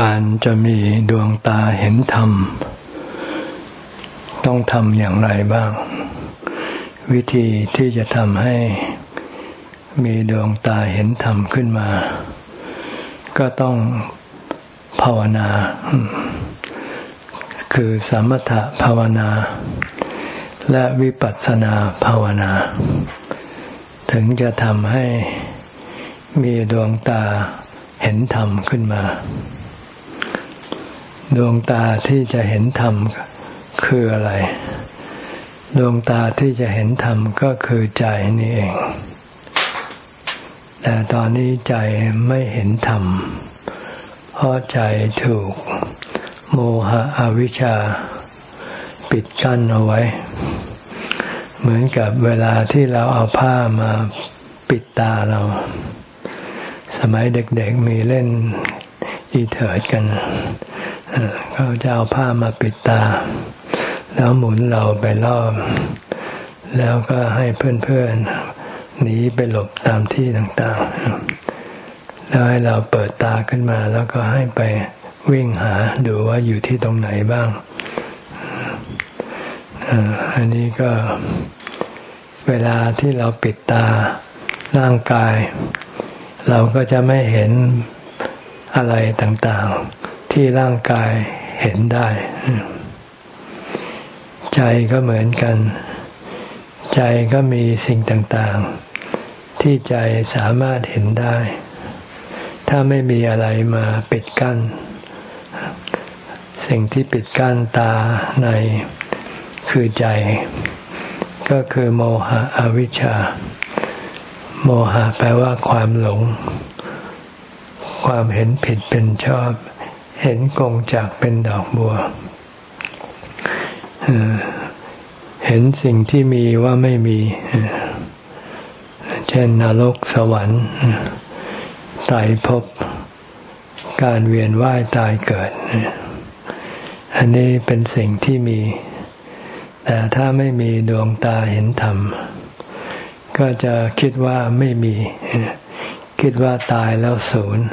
การจะมีดวงตาเห็นธรรม ต้องทำอย่างไรบ้าง วิธีที่จะทำให้มีดวงตาเห็นธรรมขึ้นมา ก็ต้องภาวนา คือสมถะภาวนา และวิปัสสนาภาวนา ถึงจะทำให้มีดวงตาเห็นธรรมขึ้นมา ดวงตาที่จะเห็นธรรมคืออะไร ดวงตาที่จะเห็นธรรมก็คือใจนี่เอง แต่ตอนนี้ใจไม่เห็นธรรม เพราะใจถูก โมหะอวิชชา ปิดกั้นเอาไว้ เหมือนกับเวลาที่เราเอาผ้ามาปิดตาเรา สมัยเด็กๆมีเล่นอีเถิดกัน เขาจะเอาผ้ามาปิดตา แล้วหมุนเราไปรอบ แล้วก็ให้เพื่อนๆหนีไปหลบตามที่ต่างๆ แล้วให้เราเปิดตาขึ้นมา แล้วก็ให้ไปวิ่งหาดูว่าอยู่ที่ตรงไหนบ้างอันนี้ก็เวลาที่เราปิดตาร่างกาย เราก็จะไม่เห็นอะไรต่างๆ ที่ร่างกายเห็นได้ ใจก็เหมือนกัน ใจก็มีสิ่งต่าง ๆ ที่ใจสามารถเห็นได้ ถ้าไม่มีอะไรมาปิดกั้น สิ่งที่ปิดกั้นตาในคือใจ ก็คือโมหะอวิชชา โมหะแปลว่าความหลง ความเห็นผิดเป็นชอบ เห็นกงจากเป็นดอกบัว เห็นสิ่งที่มีว่าไม่มี เช่นนรกสวรรค์ไตรภพการเวียนว่ายตายเกิด อันนี้เป็นสิ่งที่มี แต่ถ้าไม่มีดวงตาเห็นธรรม ก็จะคิดว่าไม่มี คิดว่าตายแล้วศูนย์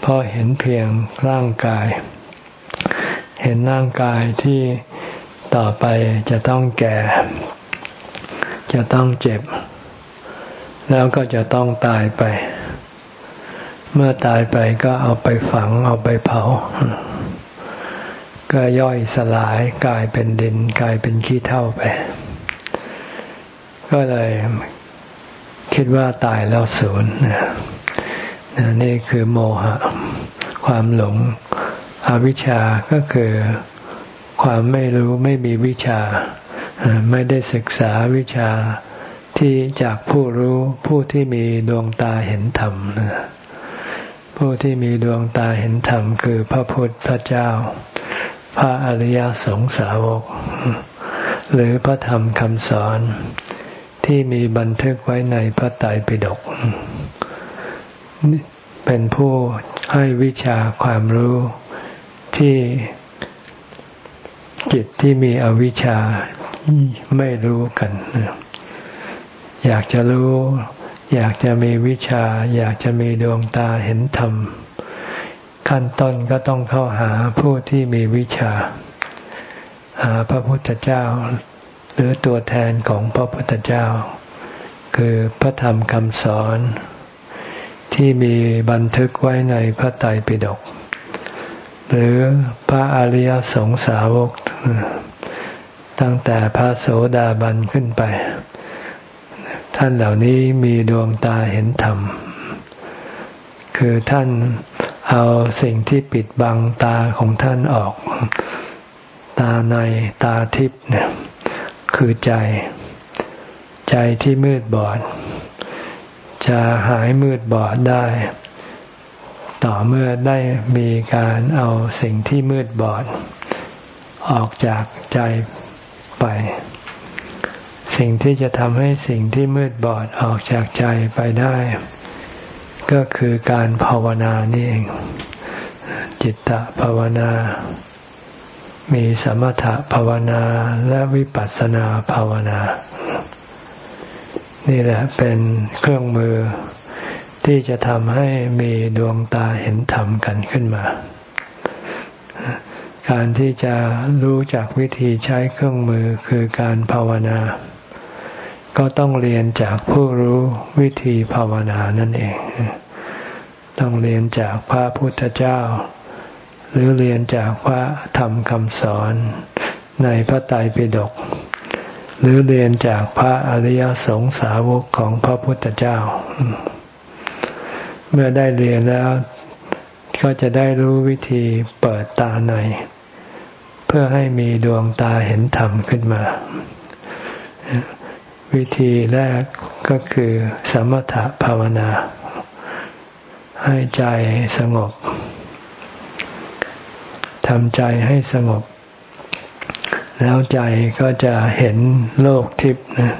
เพราะเห็นเพียงร่างกาย เห็นร่างกายที่ต่อไปจะต้องแก่ จะต้องเจ็บ แล้วก็จะต้องตายไป เมื่อตายไปก็เอาไปฝังเอาไปเผา ก็ย่อยสลายกลายเป็นดินกลายเป็นขี้เท่าไป ก็เลยคิดว่าตายแล้วศูนย์นี่ นี่คือโมหะ ความหลง อวิชชาก็คือความไม่รู้ไม่มีวิชา ไม่ได้ศึกษาวิชาที่จากผู้รู้ผู้ที่มีดวงตาเห็นธรรมผู้ที่มีดวงตาเห็นธรรม คือพระพุทธเจ้า พระอริยสงสาวก หรือพระธรรมคำสอนที่มีบันทึกไว้ในพระไตรปิฎก เป็นผู้ให้วิชาความรู้ที่จิตที่มีอวิชชาไม่รู้กัน อยากจะรู้ อยากจะมีวิชา อยากจะมีดวงตาเห็นธรรม ขั้นต้นก็ต้องเข้าหาผู้ที่มีวิชา หาพระพุทธเจ้า หรือตัวแทนของพระพุทธเจ้า คือพระธรรมคำสอน ที่มีบันทึกไว้ในพระไตรปิฎกหรือพระอริยสงสาวก ตั้งแต่พระโสดาบันขึ้นไป ท่านเหล่านี้มีดวงตาเห็นธรรม คือท่านเอาสิ่งที่ปิดบังตาของท่านออก ตาในตาทิพย์เนี่ยคือใจ ใจที่มืดบอด จะหายมืดบอดได้ ต่อเมื่อได้มีการเอาสิ่งที่มืดบอด ออกจากใจไป สิ่งที่จะทำให้สิ่งที่มืดบอดออกจากใจไปได้ ก็คือการภาวนานี่เอง จิตตภาวนา มีสมถะภาวนาและวิปัสสนาภาวนา นี่แหละเป็นเครื่องมือที่จะทำให้มีดวงตาเห็นธรรมกันขึ้นมา การที่จะรู้จักวิธีใช้เครื่องมือคือการภาวนา ก็ต้องเรียนจากผู้รู้วิธีภาวนานั่นเอง ต้องเรียนจากพระพุทธเจ้า หรือเรียนจากพระธรรมคำสอนในพระไตรปิฎก หรือเรียนจากพระอริยสงสาวกของพระพุทธเจ้า เมื่อได้เรียนแล้วก็จะได้รู้วิธีเปิดตาใน เพื่อให้มีดวงตาเห็นธรรมขึ้นมา วิธีแรกก็คือสมถภาวนา ให้ใจสงบทำใจให้สงบ แล้วใจก็จะเห็นโลกทิพย์นะ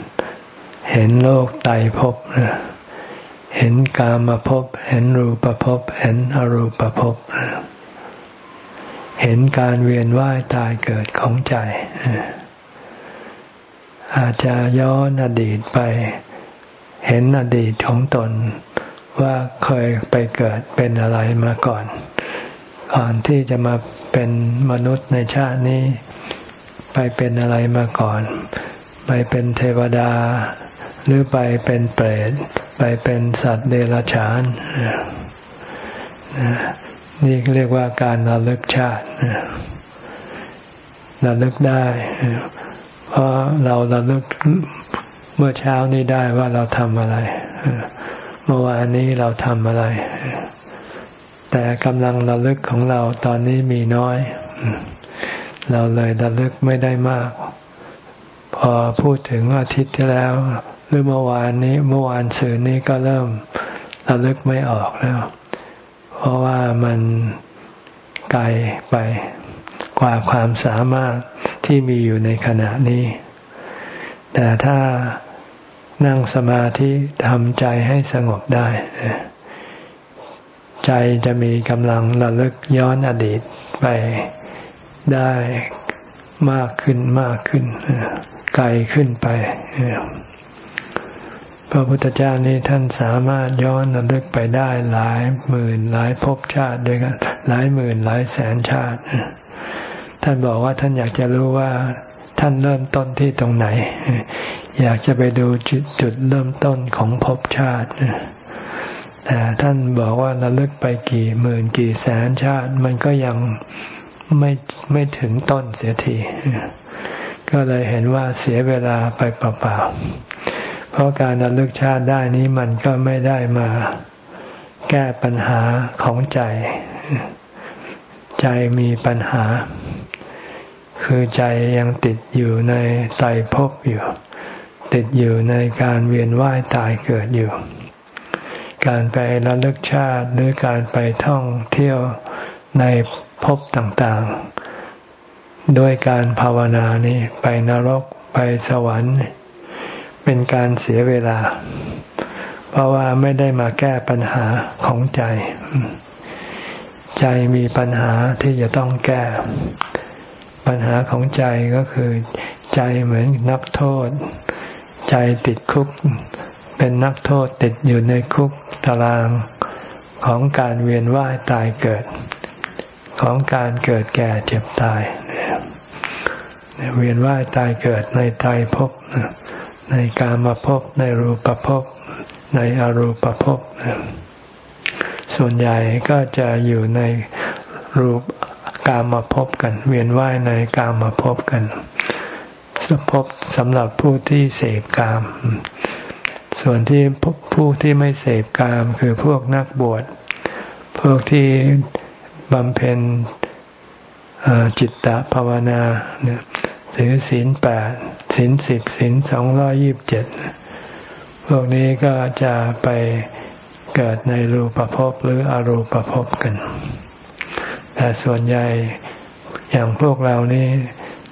เห็นโลกไตภพนะเห็นกามภพ เห็นรูปภพ เห็นอรูปภพนะเห็นการเวียนว่ายตายเกิดของใจ อาจจะย้อนอดีตไป เห็นอดีตของตนว่าเคยไปเกิดเป็นอะไรมาก่อน ก่อนที่จะมาเป็นมนุษย์ในชาตินี้ ไปเป็นอะไรมาก่อน ไปเป็นเทวดา หรือไปเป็นเปรตไปเป็นสัตว์เดรัจฉานนี่เรียกว่าการระลึกชาติระลึกได้ เพราะเราระลึกเมื่อเช้านี้ได้ว่าเราทำอะไรเมื่อวานนี้เราทำอะไร แต่กำลังระลึกของเราตอนนี้มีน้อย เราเลยระลึกไม่ได้มาก พอพูดถึงอาทิตย์ที่แล้ว หรือเมื่อวานนี้เมื่อวานสื่อนี้ก็เริ่มระลึกไม่ออกแล้ว เพราะว่ามันไกลไปกว่าความสามารถที่มีอยู่ในขณะนี้ แต่ถ้านั่งสมาธิทำใจให้สงบได้ ใจจะมีกำลังระลึกย้อนอดีตไป ได้มากขึ้นมากขึ้นไกลขึ้นไปพระพุทธเจ้านี้ท่านสามารถย้อนระลึกไปได้หลายหมื่นหลายภพชาติด้วยกันหลายหมื่นหลายแสนชาติ ท่านบอกว่าท่านอยากจะรู้ว่าท่านเริ่มต้นที่ตรงไหน อยากจะไปดูจุดจุดเริ่มต้นของภพชาติแต่ท่านบอกว่าระลึกไปกี่หมื่นกี่แสนชาติ มันก็ยัง ไม่ไม่ถึงต้นเสียทีก็เลยเห็นว่าเสียเวลาไปเปล่าๆ เพราะการระลึกชาติได้นี้มันก็ไม่ได้มาแก้ปัญหาของใจ ใจมีปัญหา คือใจยังติดอยู่ในไตภพอยู่ ติดอยู่ในการเวียนว่ายตายเกิดอยู่ การไประลึกชาติหรือการไปท่องเที่ยวใน ภพต่างๆ ด้วยการภาวนานี้ไปนรกไปสวรรค์ เป็นการเสียเวลา เพราะว่าไม่ได้มาแก้ปัญหาของใจ ใจมีปัญหาที่จะต้องแก้ ปัญหาของใจก็คือใจเหมือนนักโทษ ใจติดคุก เป็นนักโทษติดอยู่ในคุกตารางของการเวียนว่ายตายเกิด ของการเกิดแก่เจ็บตายเวียนว่ายตายเกิดในตายภพในกามภพในรูปภพในอรูปภพส่วนใหญ่ก็จะอยู่ในรูปกามภพกัน เวียนว่ายในกามภพกันภพสำหรับผู้ที่เสพกาม ส่วนที่ผู้ที่ไม่เสพกามคือพวกนักบวชพวกที่ บำเพ็ญจิตตภาวนาถือศีลแปดศีลสิบศีลสองร้อยิบเจ็ดพวกนี้ก็จะไปเกิดในรูปภพหรืออรูปภพกัน แต่ส่วนใหญ่อย่างพวกเรานี่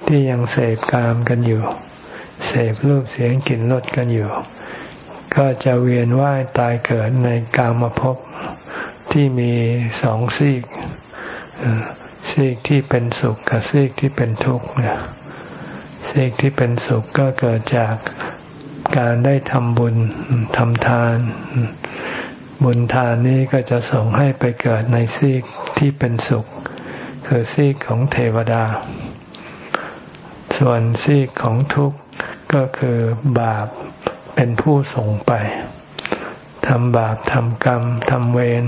ที่ยังเสพกามกันอยู่ เสพรูปเสียงกลิ่นรสกันอยู่ ก็จะเวียนว่ายตายเกิดในกามภพที่มีสองซีก ซีกที่เป็นสุขกับซีกที่เป็นทุกข์เนี่ยซีกที่เป็นสุขก็เกิดจากการได้ทำบุญทำทาน บุญทานนี้ก็จะส่งให้ไปเกิดในซีกที่เป็นสุข คือซีกของเทวดา ส่วนซีกของทุกข์ก็คือบาปเป็นผู้ส่งไปทำบาปทำกรรมทำเวร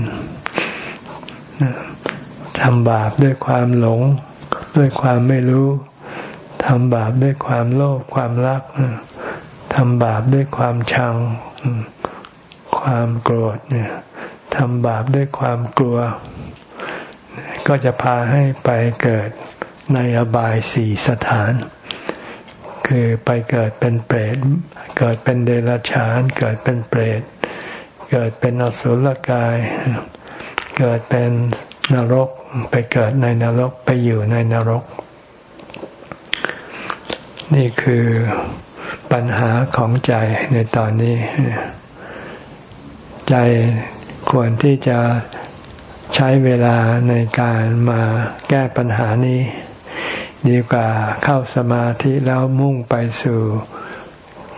ทำบาปด้วยความหลง ด้วยความไม่รู้ทำบาปด้วยความโลภความรักทำบาปด้วยความชัง ความโกรธเนี่ยทำบาปด้วยความกลัว ก็จะพาให้ไปเกิดในอบายสี่สถาน คือไปเกิดเป็นเปรต เกิดเป็นเดรัจฉาน เกิดเป็นเปรต เกิดเป็นอสุรกาย เกิดเป็น นรกไปเกิดในนรกไปอยู่ในนรก นี่คือปัญหาของใจในตอนนี้ ใจควรที่จะใช้เวลาในการมาแก้ปัญหานี้ ดีกว่าเข้าสมาธิแล้วมุ่งไปสู่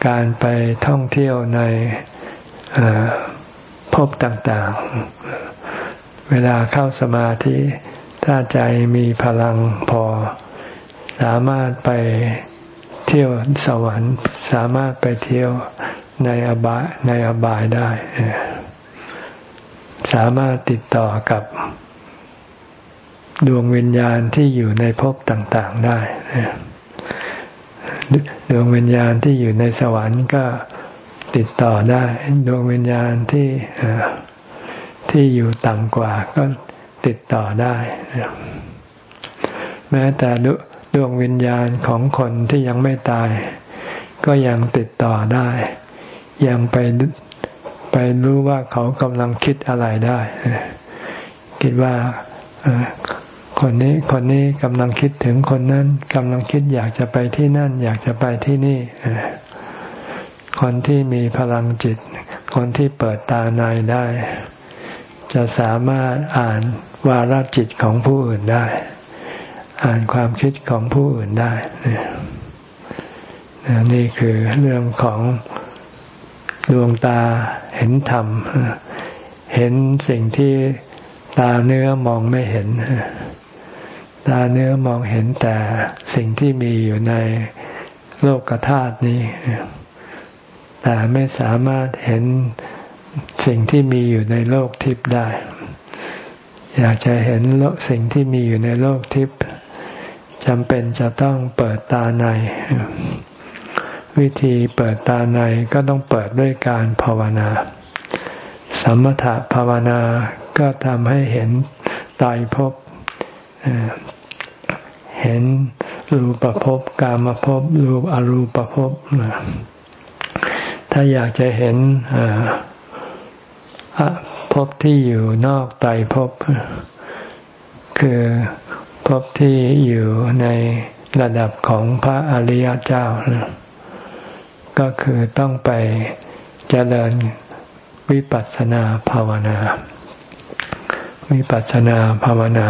การไปท่องเที่ยวในภพต่างๆ เวลาเข้าสมาธิ ถ้าใจมีพลังพอ สามารถไปเที่ยวสวรรค์ สามารถไปเที่ยวในอบายในอบายได้ สามารถติดต่อกับดวงวิญญาณที่อยู่ในภพต่างๆได้ ดวงวิญญาณที่อยู่ในสวรรค์ก็ติดต่อได้ ดวงวิญญาณที่ ที่อยู่ต่ำกว่าก็ติดต่อได้ แม้แต่ดวงวิญญาณของคนที่ยังไม่ตาย ก็ยังติดต่อได้ ยังไปไปรู้ว่าเขากำลังคิดอะไรได้ คิดว่าคนนี้คนนี้กำลังคิดถึงคนนั้นกำลังคิดอยากจะไปที่นั่น อยากจะไปที่นี่ คนที่มีพลังจิต คนที่เปิดตาในได้ จะสามารถอ่านวาระจิตของผู้อื่นได้ อ่านความคิดของผู้อื่นได้ นี่คือเรื่องของดวงตาเห็นธรรม เห็นสิ่งที่ตาเนื้อมองไม่เห็น ตาเนื้อมองเห็นแต่สิ่งที่มีอยู่ในโลกธาตุนี้ แต่ไม่สามารถเห็น สิ่งที่มีอยู่ในโลกทิพย์ได้ อยากจะเห็นโลกสิ่งที่มีอยู่ในโลกทิพย์จำเป็นจะต้องเปิดตาใน วิธีเปิดตาในก็ต้องเปิดด้วยการภาวนา สมถะภาวนาก็ทำให้เห็นตายภพเห็นรูปภพกามภพรูปอรูปภพถ้าอยากจะเห็น ภพที่อยู่นอกไตภพคือภพที่อยู่ในระดับของพระอริยเจ้า ก็คือต้องไปเจริญวิปัสสนาภาวนา วิปัสสนาภาวนา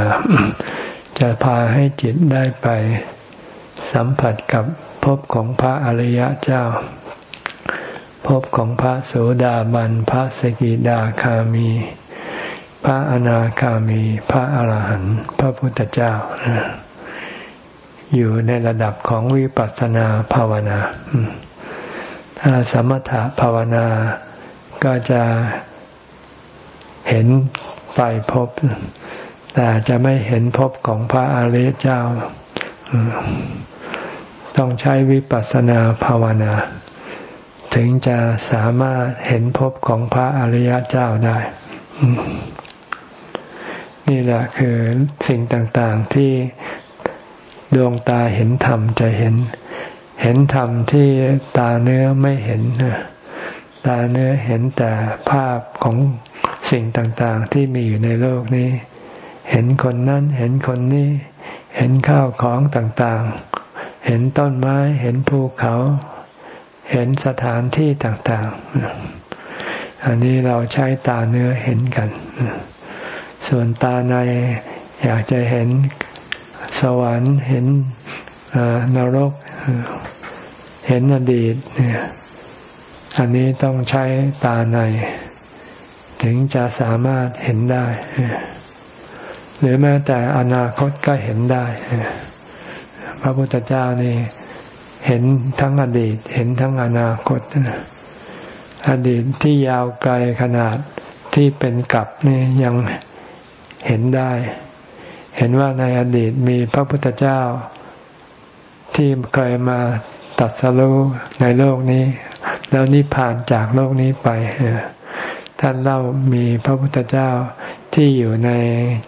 จะพาให้จิตได้ไปสัมผัสกับภพของพระอริยเจ้า ภพของพระโสดาบัน พระสกิดาคามี พระอนาคามี พระอรหันต์พระพุทธเจ้า อยู่ในระดับของวิปัสสนาภาวนา ถ้าสมถะภาวนาก็จะเห็นไตรภพแต่จะไม่เห็นภพของพระอริยเจ้า ต้องใช้วิปัสสนาภาวนา ถึงจะสามารถเห็นภพของพระอริยเจ้าได้ นี่แหละคือสิ่งต่างๆที่ดวงตาเห็นธรรมจะเห็น เห็นธรรมที่ตาเนื้อไม่เห็น ตาเนื้อเห็นแต่ภาพของสิ่งต่างๆที่มีอยู่ในโลกนี้ เห็นคนนั้นเห็นคนนี้ เห็นข้าวของต่างๆ เห็นต้นไม้ เห็นภูเขา เห็นสถานที่ต่างๆ อันนี้เราใช้ตาเนื้อเห็นกัน ส่วนตาในอยากจะเห็นสวรรค์เห็นนรก เห็นอดีตเนี่ยอันนี้ต้องใช้ตาใน ถึงจะสามารถเห็นได้ หรือแม้แต่อนาคตก็เห็นได้ พระพุทธเจ้านี่ เห็นทั้งอดีต เห็นทั้งอนาคต อดีตที่ยาวไกลขนาดที่เป็นกลับนี่ยังเห็นได้ เห็นว่าในอดีตมีพระพุทธเจ้า ที่เคยมาตัดสรู้ในโลกนี้ แล้วนิพพานจากโลกนี้ไปท่านเล่ามีพระพุทธเจ้าที่อยู่ใน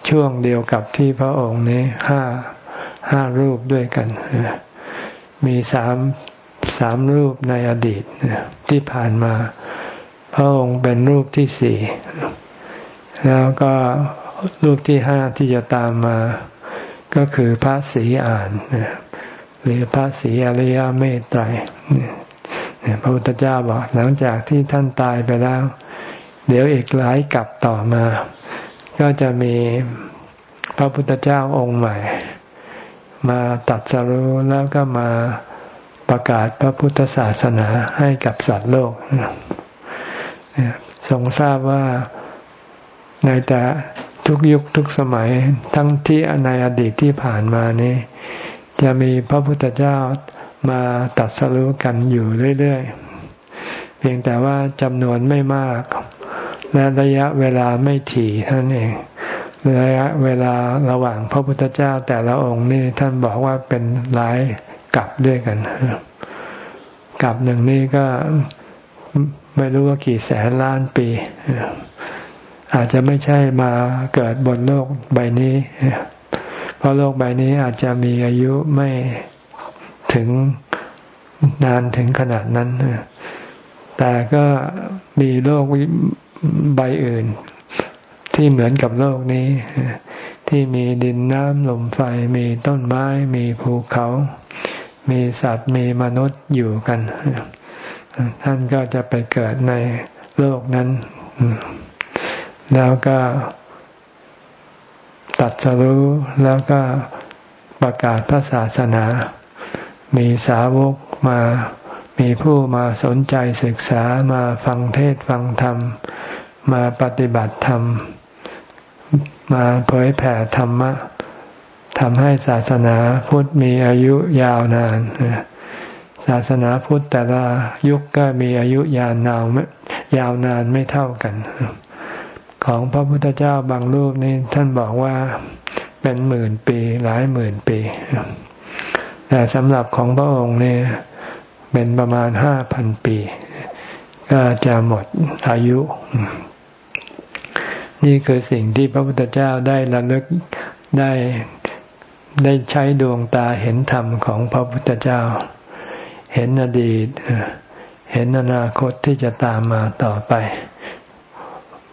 ช่วงเดียวกับที่พระองค์นี้ห้าห้ารูปด้วยกัน มีสามสามรูปในอดีตที่ผ่านมา พระองค์เป็นรูปที่สี่แล้วก็รูปที่ห้าที่จะตามมา ก็คือพระศรีอ่านหรือพระศรีอริยเมตไตรพระพุทธเจ้าบอกหลังจากที่ท่านตายไปแล้ว เดี๋ยวอีกหลายกลับต่อมา ก็จะมีพระพุทธเจ้าองค์ใหม่ มาตัดสรู้แล้วก็มาประกาศพระพุทธศาสนาให้กับสัตว์โลกทรงทราบว่าในแต่ทุกยุคทุกสมัยทั้งที่ในอดีตที่ผ่านมานี้ จะมีพระพุทธเจ้ามาตัดสรู้กันอยู่เรื่อยๆ เพียงแต่ว่าจำนวนไม่มาก และระยะเวลาไม่ถี่ท่านเอง ระยะเวลาระหว่างพระพุทธเจ้าแต่ละองค์นี่ท่านบอกว่าเป็นหลายกับด้วยกันกับหนึ่งนี่ก็ไม่รู้ว่ากี่แสนล้านปี อาจจะไม่ใช่มาเกิดบนโลกใบนี้ เพราะโลกใบนี้อาจจะมีอายุไม่ถึงนานถึงขนาดนั้น แต่ก็มีโลกใบอื่น ที่เหมือนกับโลกนี้ ที่มีดินน้ำลมไฟมีต้นไม้ มีภูเขา มีสัตว์มีมนุษย์อยู่กัน ท่านก็จะไปเกิดในโลกนั้น แล้วก็ตัดสรู้แล้วก็ประกาศพระศาสนา มีสาวกมา มีผู้มาสนใจศึกษามาฟังเทศฟังธรรม มาปฏิบัติธรรม มาเผยแผ่ธรรมะทำให้ศาสนาพุทธมีอายุยาวนาน ศาสนาพุทธแต่ละยุคก็มีอายุยาวนานยาวนานไม่เท่ากัน ของพระพุทธเจ้าบางรูปนี่ท่านบอกว่าเป็นหมื่นปีหลายหมื่นปี แต่สำหรับของพระองค์เนี่ยเป็นประมาณห้าพันปี ก็จะหมดอายุ นี่คือสิ่งที่พระพุทธเจ้าได้ระลึกได้ได้ใช้ดวงตาเห็นธรรมของพระพุทธเจ้า เห็นอดีต เห็นอนาคตที่จะตามมาต่อไป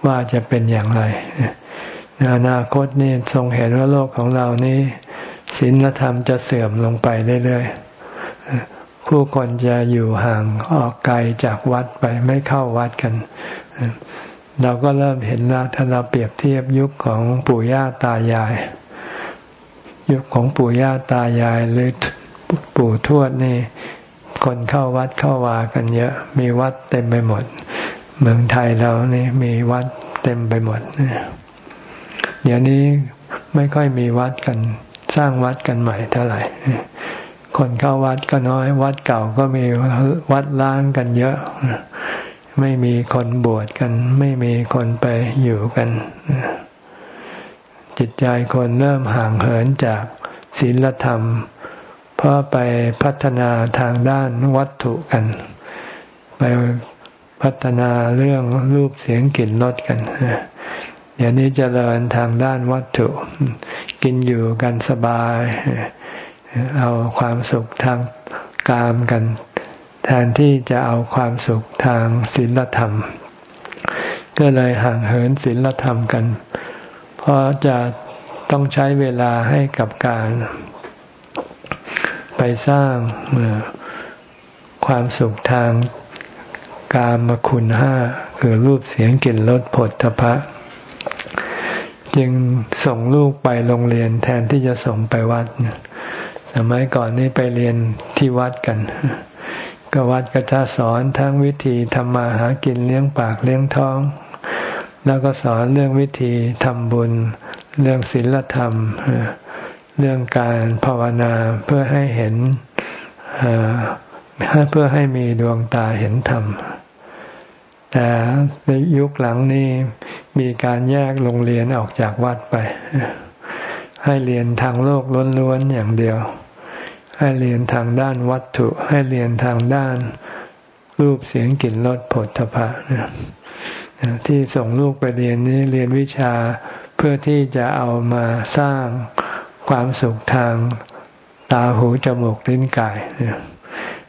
ว่าจะเป็นอย่างไรอนาคตนี่ทรงเห็นว่าโลกของเรานี้ศีลธรรมจะเสื่อมลงไปเรื่อยๆผู้คนจะอยู่ห่างออกไกลจากวัดไปไม่เข้าวัดกัน เราก็เริ่มเห็นแล้วถ้าเราเปรียบเทียบยุคของปู่ย่าตายาย ยุคของปู่ย่าตายายหรือปู่ทวดนี่ คนเข้าวัดเข้าวากันเยอะ มีวัดเต็มไปหมด เมืองไทยเรานี่มีวัดเต็มไปหมดเดี๋ยวนี้ไม่ค่อยมีวัดกัน สร้างวัดกันใหม่เท่าไหร่คนเข้าวัดก็น้อย วัดเก่าก็มีวัดล้างกันเยอะ ไม่มีคนบวชกัน ไม่มีคนไปอยู่กัน จิตใจคนเริ่มห่างเหินจากศีลธรรม เพราะไปพัฒนาทางด้านวัตถุกัน ไปพัฒนาเรื่องรูปเสียงกลิ่นรสกันเดี๋ยวนี้จเจริญทางด้านวัตถุ กินอยู่กันสบาย เอาความสุขทางกามกัน แทนที่จะเอาความสุขทางศีลธรรม ก็เลยห่างเหินศีลธรรมกัน เพราะจะต้องใช้เวลาให้กับการไปสร้างความสุขทางกามคุณห้าคือรูปเสียงกลิ่นรสผลทพะ จึงส่งลูกไปโรงเรียนแทนที่จะส่งไปวัด สมัยก่อนนี่ไปเรียนที่วัดกัน ก็วัดก็จะสอนทั้งวิธีทำมาหากินเลี้ยงปากเลี้ยงท้อง แล้วก็สอนเรื่องวิธีทำบุญ เรื่องศีลธรรม เรื่องการภาวนาเพื่อให้เห็นเพื่อให้มีดวงตาเห็นธรรม แต่ในยุคหลังนี้มีการแยกโรงเรียนออกจากวัดไป ให้เรียนทางโลกล้วนๆอย่างเดียว ให้เรียนทางด้านวัตถุ ให้เรียนทางด้าน รูปเสียงกลิ่นรสผลทพะที่ส่งลูกไปเรียนนี้เรียนวิชาเพื่อที่จะเอามาสร้างความสุขทางตาหูจมูกลิ้นกาย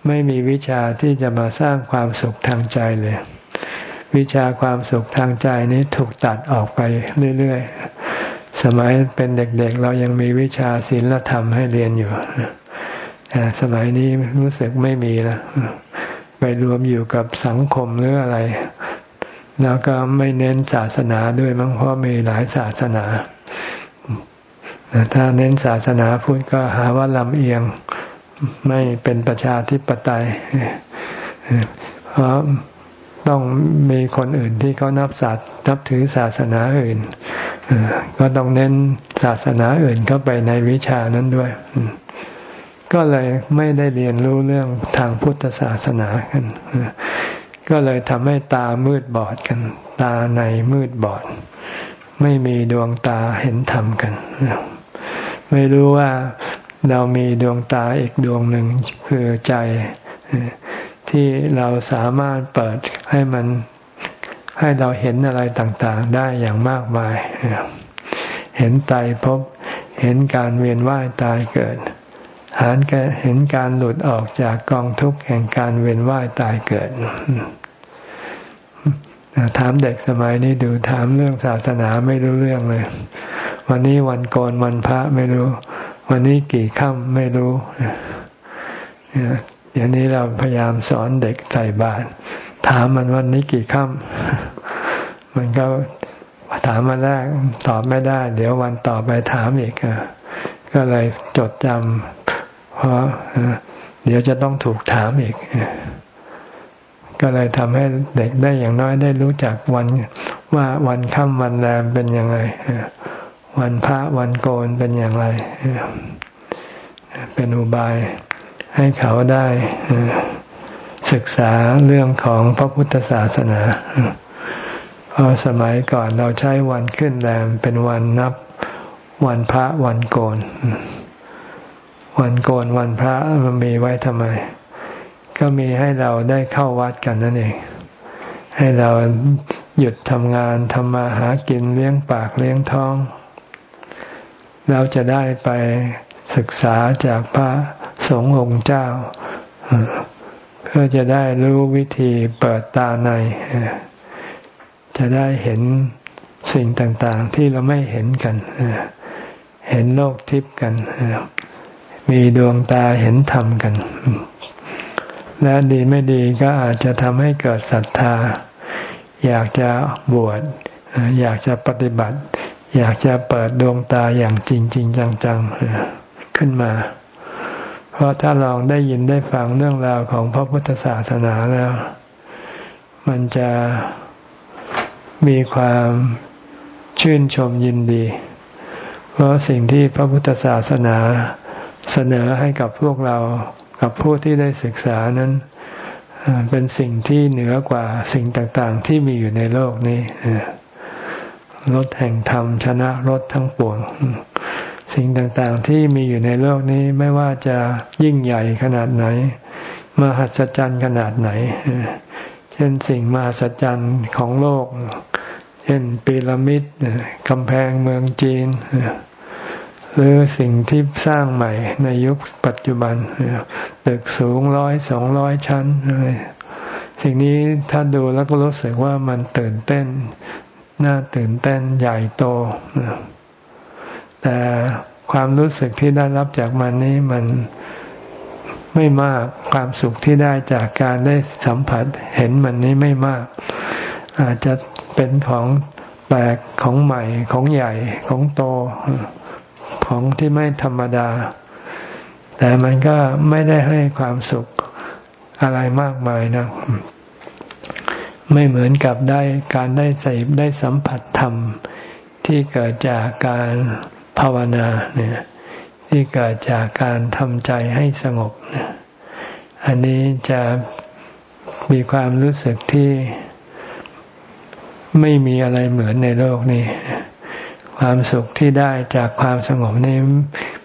ไม่มีวิชาที่จะมาสร้างความสุขทางใจเลย วิชาความสุขทางใจนี้ถูกตัดออกไปเรื่อยๆ สมัยเป็นเด็กๆ เรายังมีวิชาศีลธรรมให้เรียนอยู่ สมัยนี้รู้สึกไม่มีแล้วไปรวมอยู่กับสังคมหรืออะไร แล้วก็ไม่เน้นศาสนาด้วยมั้งเพราะมีหลายศาสนา ถ้าเน้นศาสนาพุทธก็หาว่าลำเอียงไม่เป็นประชาธิปไตย เพราะต้องมีคนอื่นที่เขานับศาสนับถือศาสนาอื่น ก็ต้องเน้นศาสนาอื่นเข้าไปในวิชานั้นด้วย ก็เลยไม่ได้เรียนรู้เรื่องทางพุทธศาสนากัน ก็เลยทำให้ตามืดบอดกัน ตาในมืดบอด ไม่มีดวงตาเห็นธรรมกัน ไม่รู้ว่าเรามีดวงตาอีกดวงหนึ่งคือใจ ที่เราสามารถเปิดให้มันให้เราเห็นอะไรต่างๆ ได้อย่างมากมาย เห็นไตพบ เห็นการเวียนว่ายตายเกิด หานเห็นการหลุดออกจากกองทุกข์แห่งการเวียนว่ายตายเกิดถามเด็กสมัยนี้ดูถามเรื่องศาสนาไม่รู้เรื่องเลย วันนี้วันโกนวันพระไม่รู้ วันนี้กี่ค่ำไม่รู้เดี๋ยวนี้เราพยายามสอนเด็กใส่บาตรถามมันวันนี้กี่ค่ำมันก็ถามมาแรกตอบไม่ได้ เดี๋ยววันต่อไปถามอีกก็เลยจดจำ เพราะเดี๋ยวจะต้องถูกถามอีก ก็เลยทำให้เด็กได้อย่างน้อยได้รู้จักวันว่าวันค่ำวันแรมเป็นยังไงวันพระวันโกนเป็นอย่างไรเป็นอุบายให้เขาได้ศึกษาเรื่องของพระพุทธศาสนาเพราะสมัยก่อนเราใช้วันขึ้นแรมเป็นวันนับวันพระวันโกน วันโกนวันพระมันมีไว้ทำไม ก็มีให้เราได้เข้าวัดกันนั่นเอง ให้เราหยุดทำงานทำมาหากินเลี้ยงปากเลี้ยงท้อง เราจะได้ไปศึกษาจากพระสงฆ์องค์เจ้า เพื่อจะได้รู้วิธีเปิดตาใน จะได้เห็นสิ่งต่างๆที่เราไม่เห็นกัน เห็นโลกทิพย์กัน มีดวงตาเห็นธรรมกัน และดีไม่ดีก็อาจจะทำให้เกิดศรัทธา อยากจะบวชอยากจะปฏิบัติ อยากจะเปิดดวงตาอย่างจริงจริงจังๆขึ้นมา เพราะถ้าลองได้ยินได้ฟังเรื่องราวของพระพุทธศาสนาแล้ว มันจะมีความชื่นชมยินดี เพราะสิ่งที่พระพุทธศาสนา เสนอให้กับพวกเรากับผู้ที่ได้ศึกษานั้นเป็นสิ่งที่เหนือกว่าสิ่งต่างๆ ที่มีอยู่ในโลกนี้รถแห่งธรรมชนะรถทั้งปวง สิ่งต่างๆที่มีอยู่ในโลกนี้ไม่ว่าจะยิ่งใหญ่ขนาดไหน มหัศจรรย์ขนาดไหน เช่นสิ่งมหัศจรรย์ของโลก เช่นปีระมิดกำแพงเมืองจีน หรือสิ่งที่สร้างใหม่ในยุคปัจจุบันตึกสูงร้อยสองร้อยชั้น สิ่งนี้ถ้าดูแล้วก็รู้สึกว่ามันตื่นเต้น น่าตื่นเต้นใหญ่โต แต่ความรู้สึกที่ได้รับจากมันนี้มันไม่มากความสุขที่ได้จากการได้สัมผัสเห็นมันนี้ไม่มาก อาจจะเป็นของแปลกของใหม่ของใหญ่ของโต ของที่ไม่ธรรมดา แต่มันก็ไม่ได้ให้ความสุขอะไรมากมายนะไม่เหมือนกับได้การได้ใส่ได้สัมผัสธรรม ที่เกิดจากการภาวนาเนี่ยที่เกิดจากการทำใจให้สงบ อันนี้จะมีความรู้สึกที่ไม่มีอะไรเหมือนในโลกนี้ ความสุขที่ได้จากความสงบนี้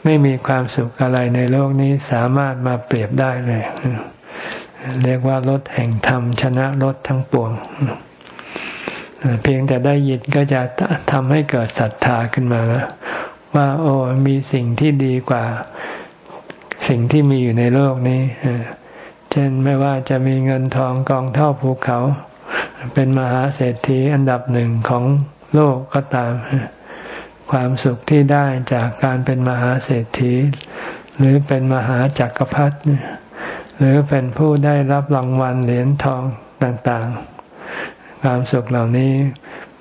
ไม่มีความสุขอะไรในโลกนี้สามารถมาเปรียบได้เลย เรียกว่ารถแห่งธรรมชนะรถทั้งปวง เพียงแต่ได้ยินก็จะทำให้เกิดศรัทธาขึ้นมาแล้วว่า โอ้มีสิ่งที่ดีกว่าสิ่งที่มีอยู่ในโลกนี้เช่นไม่ว่าจะมีเงินทองกองเท่าภูเขา เป็นมหาเศรษฐีอันดับหนึ่งของโลกก็ตาม ความสุขที่ได้จากการเป็นมหาเศรษฐี หรือเป็นมหาจักรพรรดิหรือเป็นผู้ได้รับรางวัลเหรียญทองต่างๆ ความสุขเหล่านี้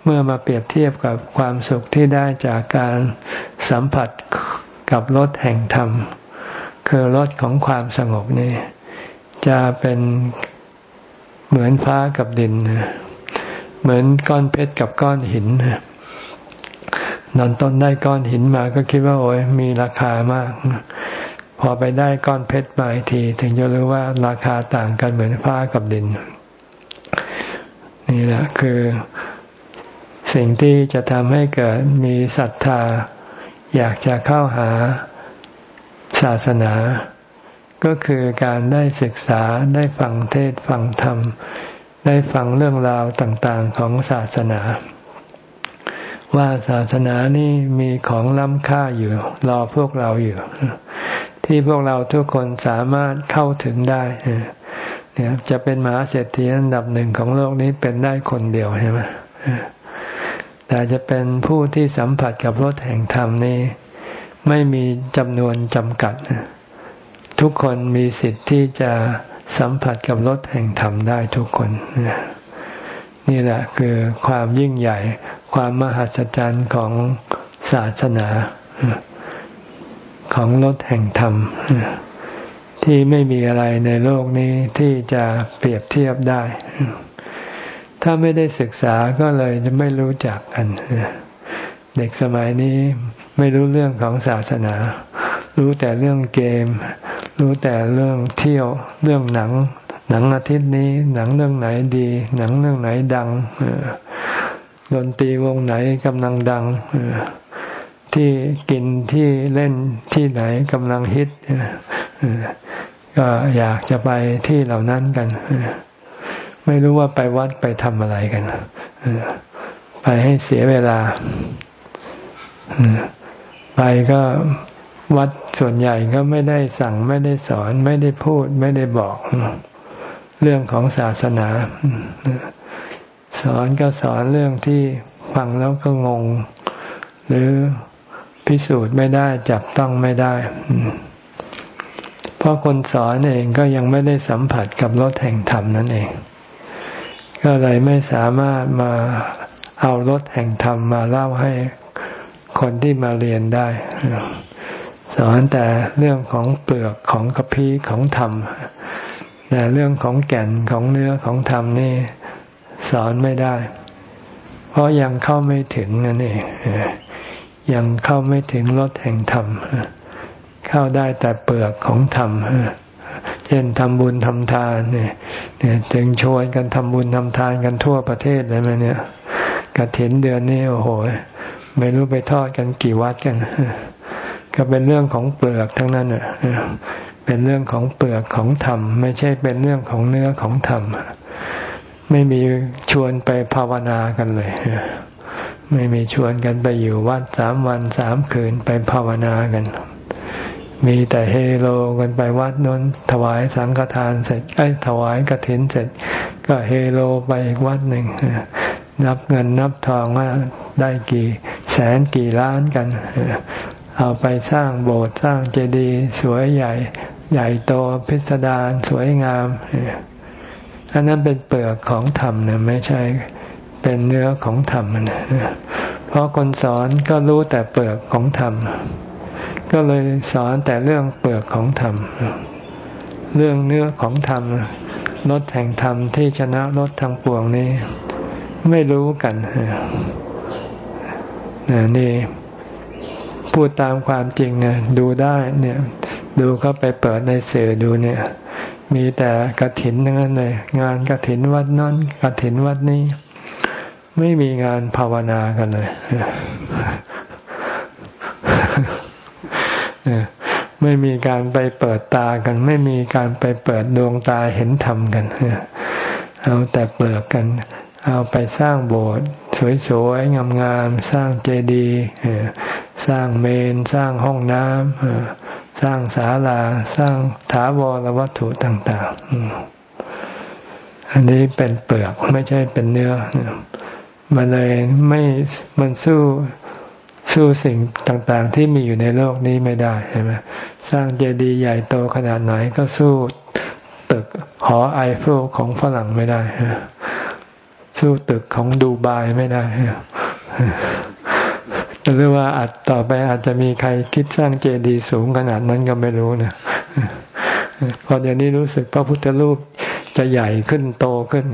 เมื่อมาเปรียบเทียบกับความสุขที่ได้จากการสัมผัสกับรถแห่งธรรม คือรถของความสงบนี่จะเป็นเหมือนฟ้ากับดิน เหมือนก้อนเพชรกับก้อนหิน นอนต้นได้ก้อนหินมาก็คิดว่าโอ้ยมีราคามาก พอไปได้ก้อนเพชรมาอีกที ถึงจะรู้ว่าราคาต่างกันเหมือนฟ้ากับดิน นี่แหละคือสิ่งที่จะทำให้เกิดมีศรัทธา อยากจะเข้าหาศาสนา ก็คือการได้ศึกษาได้ฟังเทศฟังธรรม ได้ฟังเรื่องราวต่างๆของศาสนา ว่าศาสนานี่มีของล้ำค่าอยู่ รอพวกเราอยู่ ที่พวกเราทุกคนสามารถเข้าถึงได้เนี่ยจะเป็นมหาเศรษฐีอันดับหนึ่งของโลกนี้เป็นได้คนเดียวใช่ไหมแต่จะเป็นผู้ที่สัมผัสกับรถแห่งธรรมนี้ไม่มีจำนวนจำกัด ทุกคนมีสิทธิ์ที่จะสัมผัสกับรถแห่งธรรมได้ทุกคน นี่แหละคือความยิ่งใหญ่ ความมหัศจรรย์ของศาสนา ของรถแห่งธรรม ที่ไม่มีอะไรในโลกนี้ที่จะเปรียบเทียบได้ ถ้าไม่ได้ศึกษาก็เลยจะไม่รู้จักกัน เด็กสมัยนี้ไม่รู้เรื่องของศาสนา รู้แต่เรื่องเกม รู้แต่เรื่องเที่ยว เรื่องหนัง หนังอาทิตย์นี้ หนังเรื่องไหนดี หนังเรื่องไหนดัง ดนตรีวงไหนกำลังดังที่กินที่เล่นที่ไหนกำลังฮิตก็อยากจะไปที่เหล่านั้นกันไม่รู้ว่าไปวัดไปทำอะไรกันไปให้เสียเวลาไปก็วัดส่วนใหญ่ก็ไม่ได้สั่งไม่ได้สอน ไม่ได้พูด ไม่ได้บอก เรื่องของศาสนา สอนก็สอนเรื่องที่ฟังแล้วก็งง หรือพิสูจน์ไม่ได้จับต้องไม่ได้ เพราะคนสอนเองก็ยังไม่ได้สัมผัสกับรถแห่งธรรมนั่นเอง ก็เลยไม่สามารถมาเอารถแห่งธรรมมาเล่าให้คนที่มาเรียนได้ สอนแต่เรื่องของเปลือกของกระพี้ของธรรมแต่เรื่องของแก่นของเนื้อของธรรมนี่ สอนไม่ได้ เพราะยังเข้าไม่ถึงนั่นเองยังเข้าไม่ถึงรถแห่งธรรม เข้าได้แต่เปลือกของธรรมเช่นทำบุญทำทานเนี่ยจึงชวนกันทำบุญทำทานกันทั่วประเทศเลยไหมเนี่ยกระถินเดือนนี้โอ้โห ไม่รู้ไปทอดกันกี่วัดกัน ก็เป็นเรื่องของเปลือกทั้งนั้นอะเป็นเรื่องของเปลือกของธรรม ไม่ใช่เป็นเรื่องของเนื้อของธรรม ไม่มีชวนไปภาวนากันเลย ไม่มีชวนกันไปอยู่วัดสามวันสามคืนไปภาวนากัน มีแต่เฮโลกันไปวัดนนถวายสังฆทานเสร็จไอ้ถวายกระถินเสร็จ ก็เฮโลไปอีกวัดหนึ่งนับเงินนับทองว่าได้กี่แสนกี่ล้านกัน เอาไปสร้างโบสถ์สร้างเจดีย์สวยใหญ่ ใหญ่โตพิสดารสวยงาม อันนั้นเป็นเปลือกของธรรมนะไม่ใช่เป็นเนื้อของธรรมนะเพราะคนสอนก็รู้แต่เปลือกของธรรม ก็เลยสอนแต่เรื่องเปลือกของธรรม เรื่องเนื้อของธรรมรถแห่งธรรมที่ชนะรถทางปวงนี้ ไม่รู้กันนี่พูดตามความจริงเนี่ยดูได้เนี่ย ดูก็ไปเปิดในเสือดูเนี่ย มีแต่กระถินทั้งนั้นเลย งานกระถินวัดนั้นกระถินวัดนี้ ไม่มีงานภาวนากันเลยไม่มีการไปเปิดตากัน ไม่มีการไปเปิดดวงตาเห็นธรรมกันเอาแต่เปลือกกัน เอาไปสร้างโบสถ์สวยๆงามๆสร้างเจดีย์สร้างเมน สร้างห้องน้ำ สร้างศาลาสร้างถาวรวัตถุต่าง ๆ อันนี้เป็นเปลือกไม่ใช่เป็นเนื้อ มันเลยไม่มันสู้สู้สิ่งต่างๆ ที่มีอยู่ในโลกนี้ไม่ได้ใช่ไหมสร้างเจดีย์ใหญ่โตขนาดไหนก็สู้ตึกหอไอเฟลของฝรั่งไม่ได้ สู้ตึกของดูไบไม่ได้ หรือว่าอาจต่อไปอาจจะมีใครคิดสร้างเจดีย์สูงขนาดนั้นก็ไม่รู้นะพอเดี๋ยวนี้รู้สึกพระพุทธรูปจะใหญ่ขึ้นโตขึ้น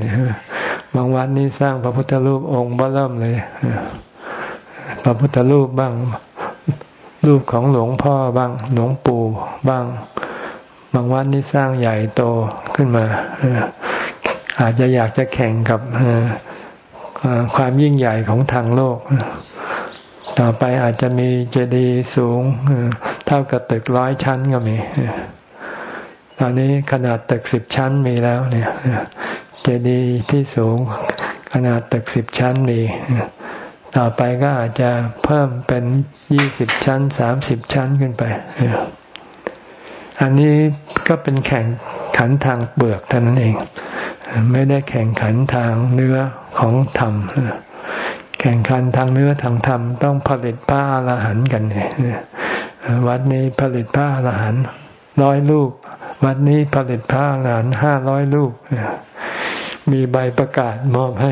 บางวัดนี้สร้างพระพุทธรูปองค์เบิ่มเลยพระพุทธรูปบ้าง รูปของหลวงพ่อบ้าง หลวงปู่บ้าง บางวัดนี่สร้างใหญ่โตขึ้นมาอาจจะอยากจะแข่งกับความยิ่งใหญ่ของทางโลก ต่อไปอาจจะมีเจดีย์สูงเท่ากับตึกร้อยชั้นก็มี ตอนนี้ขนาดตึกสิบชั้นมีแล้วเนี่ยเจดีย์ที่สูงขนาดตึกสิบชั้นมี ต่อไปก็อาจจะเพิ่มเป็นยี่สิบชั้นสามสิบชั้นขึ้นไป อันนี้ก็เป็นแข่งขันทางเปลือกเท่านั้นเอง ไม่ได้แข่งขันทางเนื้อของธรรม แข่งขันทางเนื้อทางธรรมต้องผลิตพระอรหันต์กันเนี่ยวัดนี้ผลิตพระอรหันต์ร้อยลูกวัดนี้ผลิตพระอรหันต์ห้าร้อยลูกมีใบประกาศมอบให้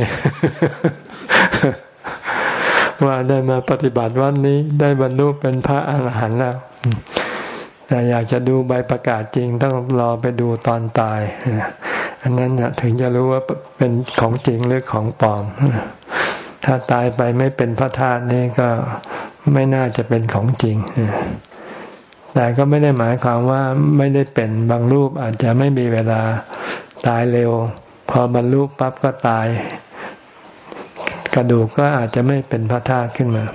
ว่าได้มาปฏิบัติวันนี้ได้บรรลุเป็นพระอาหารหันต์แล้ว แต่อยากจะดูใบประกาศจริงต้องรอไปดูตอนตาย อันนั้นถึงจะรู้ว่าเป็นของจริงหรือของปลอม ถ้าตายไปไม่เป็นพระธาตุนี่ก็ไม่น่าจะเป็นของจริง แต่ก็ไม่ได้หมายความว่าไม่ได้เป็นบางรูปอาจจะไม่มีเวลาตายเร็ว พอบรรลุปั๊บก็ตาย กระดูกก็อาจจะไม่เป็นพระธาตุขึ้นมา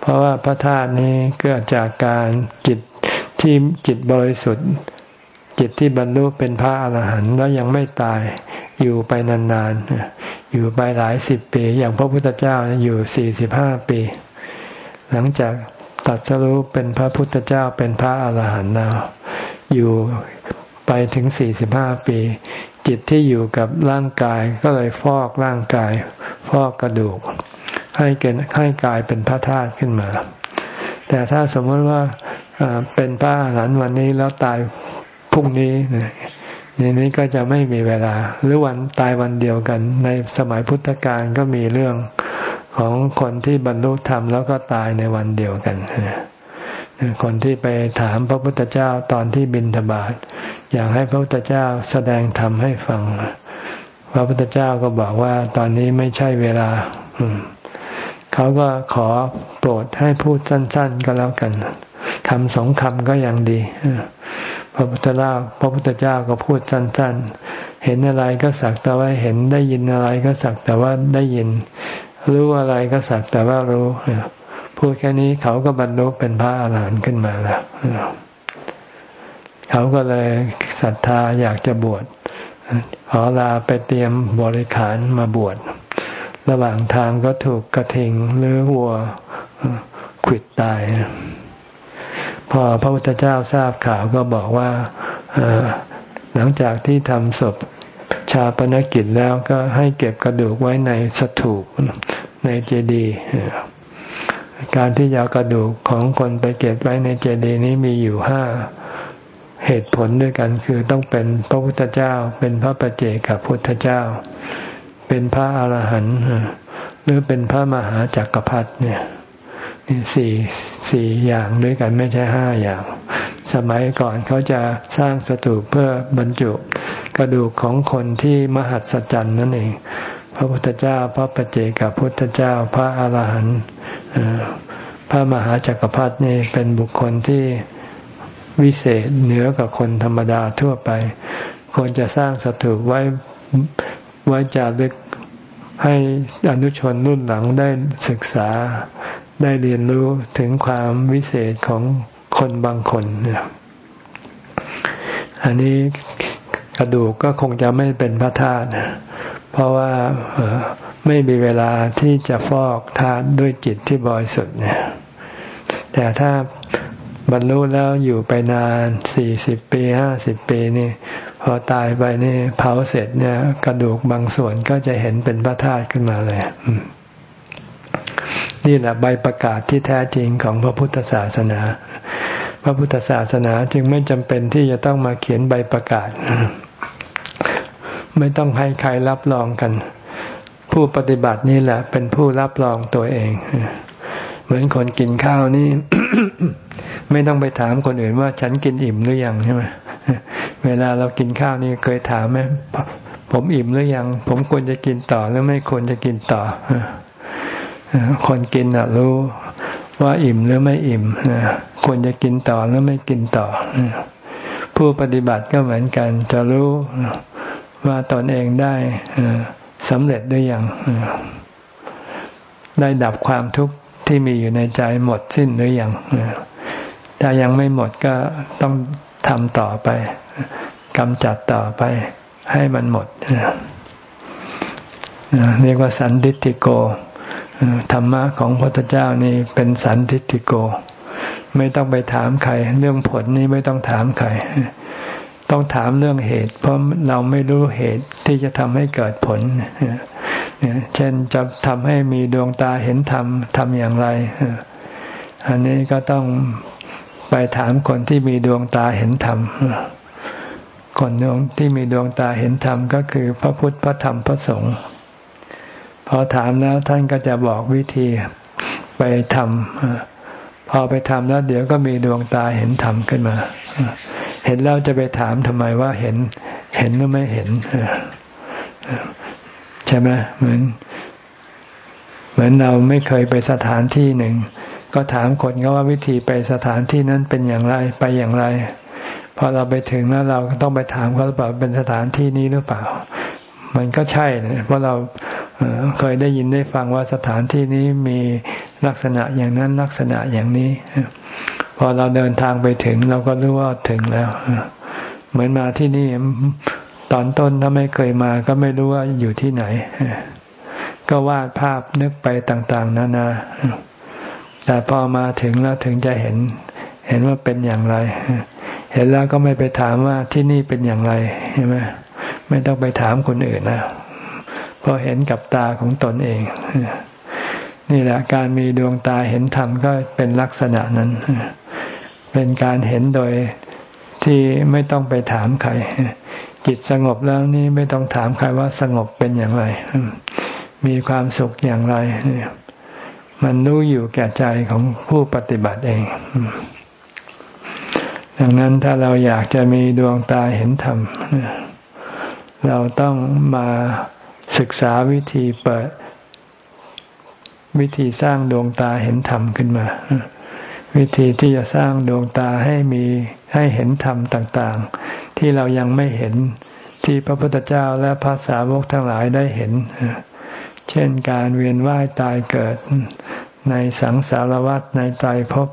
เพราะว่าพระธาตุนี้เกิดจากการจิตที่จิตบริสุทธิ์ จิตที่บรรลุเป็นพระอรหันต์แล้วยังไม่ตาย อยู่ไปนานๆ อยู่ไปหลายสิบปี อย่างพระพุทธเจ้าอยู่สี่สิบห้าปี หลังจากตัดสรุปเป็นพระพุทธเจ้าเป็นพระอรหันต์แล้ว อยู่ไปถึงสี่สิบห้าปี จิตที่อยู่กับร่างกายก็เลยฟอกร่างกาย ฟอกกระดูก ให้เกิดให้กายเป็นพระธาตุขึ้นมา แต่ถ้าสมมติว่าเป็นพระอรหันต์วันนี้แล้วตายพรุ่งนี้ นี่นี้ก็จะไม่มีเวลา หรือวันตายวันเดียวกัน ในสมัยพุทธกาลก็มีเรื่องของคนที่บรรลุธรรมแล้วก็ตายในวันเดียวกันคนที่ไปถามพระพุทธเจ้าตอนที่บินธบาตอยากให้พระพุทธเจ้าแสดงธรรมให้ฟัง พระพุทธเจ้าก็บอกว่าตอนนี้ไม่ใช่เวลาเขาก็ขอโปรดให้พูดสั้น ๆ ก็แล้วกันคำสองคำก็ยังดี พระพุทธเจ้าพระพุทธเจ้าก็พูดสั้น ๆ เห็นอะไรก็สักแต่ว่าเห็นได้ยินอะไรก็สักแต่ว่าได้ยิน รู้อะไรก็สักแต่ว่ารู้พูดแค่นี้เขาก็บรรลุเป็นพระอาหารหันต์ขึ้นมาแล้วเขาก็เลยศรัทธาอยากจะบวชขอลาไปเตรียมบริขารมาบวชระหว่างทางก็ถูกกระทิงหรือวัวขิดตาย พอพระพุทธเจ้าทราบข่าวก็บอกว่าหลังจากที่ทำศพชาปนกิจแล้วก็ให้เก็บกระดูกไว้ในสถูปในเจดีย์การที่จะกระดูกของคนไปเก็บไว้ในเจดีย์นี้มีอยู่ห้าเหตุผลด้วยกันคือต้องเป็นพระพุทธเจ้า เป็นพระปเจกับพุทธเจ้า เป็นพระอรหันต์หรือเป็นพระมหาจักรพรรดิเนี่ย สี่สี่อย่างด้วยกันไม่ใช่ห้าอย่าง สมัยก่อนเขาจะสร้างสถูปเพื่อบรรจุกระดูกของคนที่มหัศจรรย์นั่นเอง พระพุทธเจ้าพระปเจกับพุทธเจ้าพระอาหารหันต์พระมหาจักรพรรดินี่เป็นบุคคลที่วิเศษเหนือกว่าคนธรรมดาทั่วไปควรจะสร้างสถูปไว้ไว้จารึกให้อนุชนรุ่นหลังได้ศึกษา ได้เรียนรู้ถึงความวิเศษของคนบางคนเนี่ยอันนี้กระดูกก็คงจะไม่เป็นพระธาตุเพราะว่าไม่มีเวลาที่จะฟอกธาตุด้วยจิตที่บริสุทธิ์เนี่ย แต่ถ้าบรรลุแล้วอยู่ไปนานสี่สิบปีห้าสิบปีนี่ พอตายไปนี่เผาเสร็จเนี่ย กระดูกบางส่วนก็จะเห็นเป็นพระธาตุขึ้นมาเลย นี่แหละใบประกาศที่แท้จริงของพระพุทธศาสนา พระพุทธศาสนาจึงไม่จำเป็นที่จะต้องมาเขียนใบประกาศ ไม่ต้องให้ใครรับรองกัน ผู้ปฏิบัตินี่แหละ เป็นผู้รับรองตัวเอง เหมือนคนกินข้าวนี่ ไม่ต้องไปถามคนอื่นว่าฉันกินอิ่มหรือยังใช่ไหมเวลาเรากินข้าวนี่เคยถามไหมผมอิ่มหรือยัง ผมควรจะกินต่อหรือไม่ควรจะกินต่อ คนกินอะรู้ว่าอิ่มหรือไม่อิ่มควรจะกินต่อหรือไม่กินต่อ ผู้ปฏิบัติก็เหมือนกัน จะรู้ว่าตนเองได้สำเร็จได้อย่างได้ดับความทุกข์ที่มีอยู่ในใจหมดสิ้นหรือยังถ้ายังไม่หมดก็ต้องทำต่อไปกำจัดต่อไป ให้มันหมดเรียกว่าสันติโก ธรรมะของพระพุทธเจ้านี่เป็นสันติติโก ไม่ต้องไปถามใคร เรื่องผลนี่ไม่ต้องถามใคร ต้องถามเรื่องเหตุ เพราะเราไม่รู้เหตุที่จะทำให้เกิดผลเช่นจะทำให้มีดวงตาเห็นธรรมทำอย่างไร อันนี้ก็ต้องไปถามคนที่มีดวงตาเห็นธรรมคนที่มีดวงตาเห็นธรรมก็คือพระพุทธพระธรรมพระสงฆ์ พอถามแล้วท่านก็จะบอกวิธีไปทำพอไปทำแล้วเดี๋ยวก็มีดวงตาเห็นธรรมขึ้นมา เห็นแล้วจะไปถามทำไมว่าเห็นเห็นหรือไม่เห็นใช่ไหมเหมือน เหมือนเราไม่เคยไปสถานที่หนึ่ง ก็ถามคนก็ว่าวิธีไปสถานที่นั้นเป็นอย่างไรไปอย่างไรพอเราไปถึงแล้วเราก็ต้องไปถามเขาว่าเป็นสถานที่นี้หรือเปล่า มันก็ใช่นะเพราะเรา เคยได้ยินได้ฟังว่าสถานที่นี้มีลักษณะอย่างนั้นลักษณะอย่างนี้ พอเราเดินทางไปถึงเราก็รู้ว่าถึงแล้ว เหมือนมาที่นี่ตอนต้นถ้าไม่เคยมาก็ไม่รู้ว่าอยู่ที่ไหน ก็วาดภาพนึกไปต่างๆ นานา แต่พอมาถึงแล้วถึงจะเห็น เห็นว่าเป็นอย่างไร เห็นแล้วก็ไม่ไปถามว่าที่นี่เป็นอย่างไรใช่ไหมไม่ต้องไปถามคนอื่นนะ เพราะเห็นกับตาของตนเอง นี่แหละการมีดวงตาเห็นธรรมก็เป็นลักษณะนั้น เป็นการเห็นโดยที่ไม่ต้องไปถามใคร จิตสงบแล้วนี่ไม่ต้องถามใครว่าสงบเป็นอย่างไร มีความสุขอย่างไร มันรู้อยู่แก่ใจของผู้ปฏิบัติเองดังนั้นถ้าเราอยากจะมีดวงตาเห็นธรรม เราต้องมา ศึกษาวิธีเปิด วิธีสร้างดวงตาเห็นธรรมขึ้นมา วิธีที่จะสร้างดวงตาให้มีให้เห็นธรรมต่างๆ ที่เรายังไม่เห็นที่พระพุทธเจ้าและพระสาวกทั้งหลายได้เห็น เช่นการเวียนว่ายตายเกิดในสังสารวัฏในใจภพ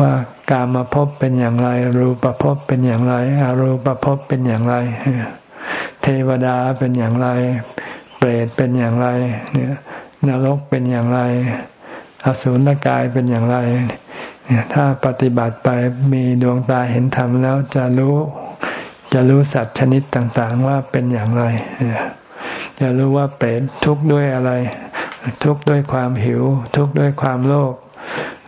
ว่ากามาภพเป็นอย่างไร รูปภพเป็นอย่างไรอารูปภพเป็นอย่างไร เทวดาเป็นอย่างไร เปรตเป็นอย่างไรเนี่ยนรกเป็นอย่างไร อสุรกายเป็นอย่างไรเนี่ยถ้าปฏิบัติไปมีดวงตาเห็นธรรมแล้วจะรู้จะรู้สัตว์ชนิดต่างๆว่าเป็นอย่างไรจะรู้ว่าเปรตทุกข์ด้วยอะไร ทุกข์ด้วยความหิว ทุกข์ด้วยความโลภ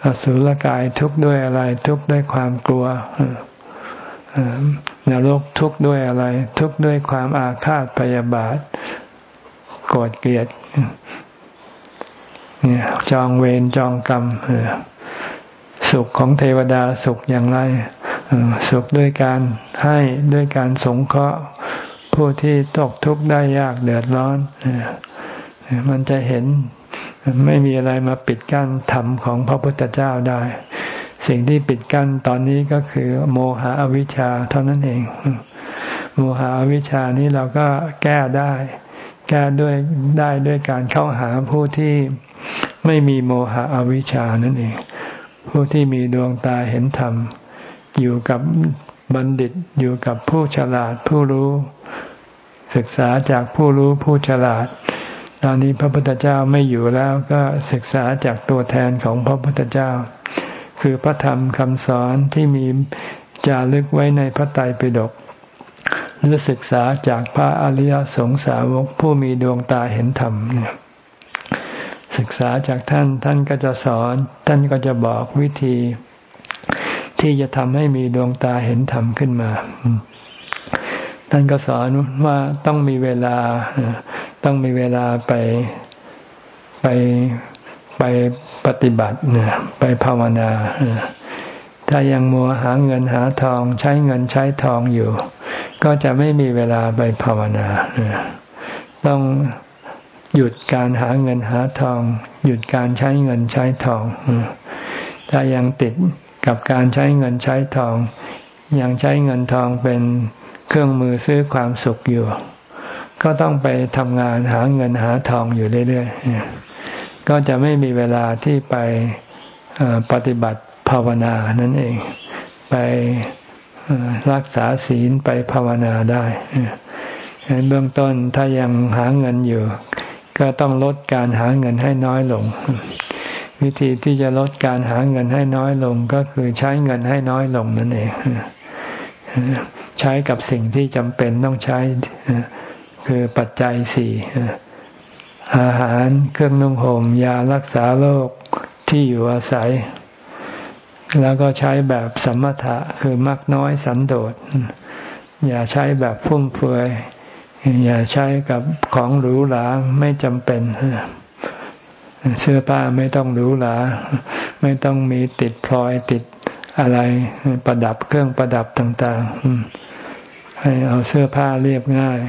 อสุรกายทุกข์ด้วยอะไร ทุกข์ด้วยความกลัว นรกทุกข์ด้วยอะไร ทุกข์ด้วยความอาฆาตพยาบาทโกรธเกลียดเนี่ยจองเวรจองกรรมสุขของเทวดาสุขอย่างไรสุขด้วยการให้ด้วยการสงเคราะห์ผู้ที่ตกทุกข์ได้ยากเดือดร้อนมันจะเห็นไม่มีอะไรมาปิดกั้นธรรมของพระพุทธเจ้าได้ สิ่งที่ปิดกั้นตอนนี้ก็คือ โมหะอวิชชาเท่านั้นเอง โมหะอวิชชานี้เราก็แก้ได้ แก้ด้วยได้ด้วยการเข้าหาผู้ที่ไม่มีโมหะอวิชชานั่นเอง ผู้ที่มีดวงตาเห็นธรรม อยู่กับบัณฑิตอยู่กับผู้ฉลาดผู้รู้ ศึกษาจากผู้รู้ผู้ฉลาด ตอนนี้พระพุทธเจ้าไม่อยู่แล้วก็ศึกษาจากตัวแทนของพระพุทธเจ้า คือพระธรรมคำสอนที่มีจารึกไว้ในพระไตรปิฎกหรือศึกษาจากพระอริยสงสาวกผู้มีดวงตาเห็นธรรมเนี่ยศึกษาจากท่านท่านก็จะสอน ท่านก็จะบอกวิธี ที่จะทำให้มีดวงตาเห็นธรรมขึ้นมา ท่านก็สอนว่าต้องมีเวลาต้องมีเวลาไปไป ไปปฏิบัติไปภาวนา ถ้ายังมัวหาเงินหาทองใช้เงินใช้ทองอยู่ ก็จะไม่มีเวลาไปภาวนา ต้องหยุดการหาเงินหาทอง หยุดการใช้เงินใช้ทอง ถ้ายังติดกับการใช้เงินใช้ทอง ยังใช้เงินทองเป็นเครื่องมือซื้อความสุขอยู่ ก็ต้องไปทำงานหาเงินหาทองอยู่เรื่อยๆ ก็จะไม่มีเวลาที่ไปปฏิบัติภาวนานั่นเอง ไปรักษาศีลไปภาวนาได้เบื้องต้นถ้ายังหาเงินอยู่ ก็ต้องลดการหาเงินให้น้อยลง วิธีที่จะลดการหาเงินให้น้อยลงก็คือใช้เงินให้น้อยลงนั่นเองใช้กับสิ่งที่จำเป็นต้องใช้คือปัจจัยสี่ อาหารเครื่องนุ่งห่มยารักษาโรคที่อยู่อาศัย แล้วก็ใช้แบบสมถะคือมักน้อยสันโดษ อย่าใช้แบบฟุ่มเฟือยอย่าใช้กับของหรูหราไม่จำเป็นเสื้อผ้าไม่ต้องหรูหราไม่ต้องมีติดพลอยติดอะไรประดับเครื่องประดับต่างๆ ให้เอาเสื้อผ้าเรียบง่าย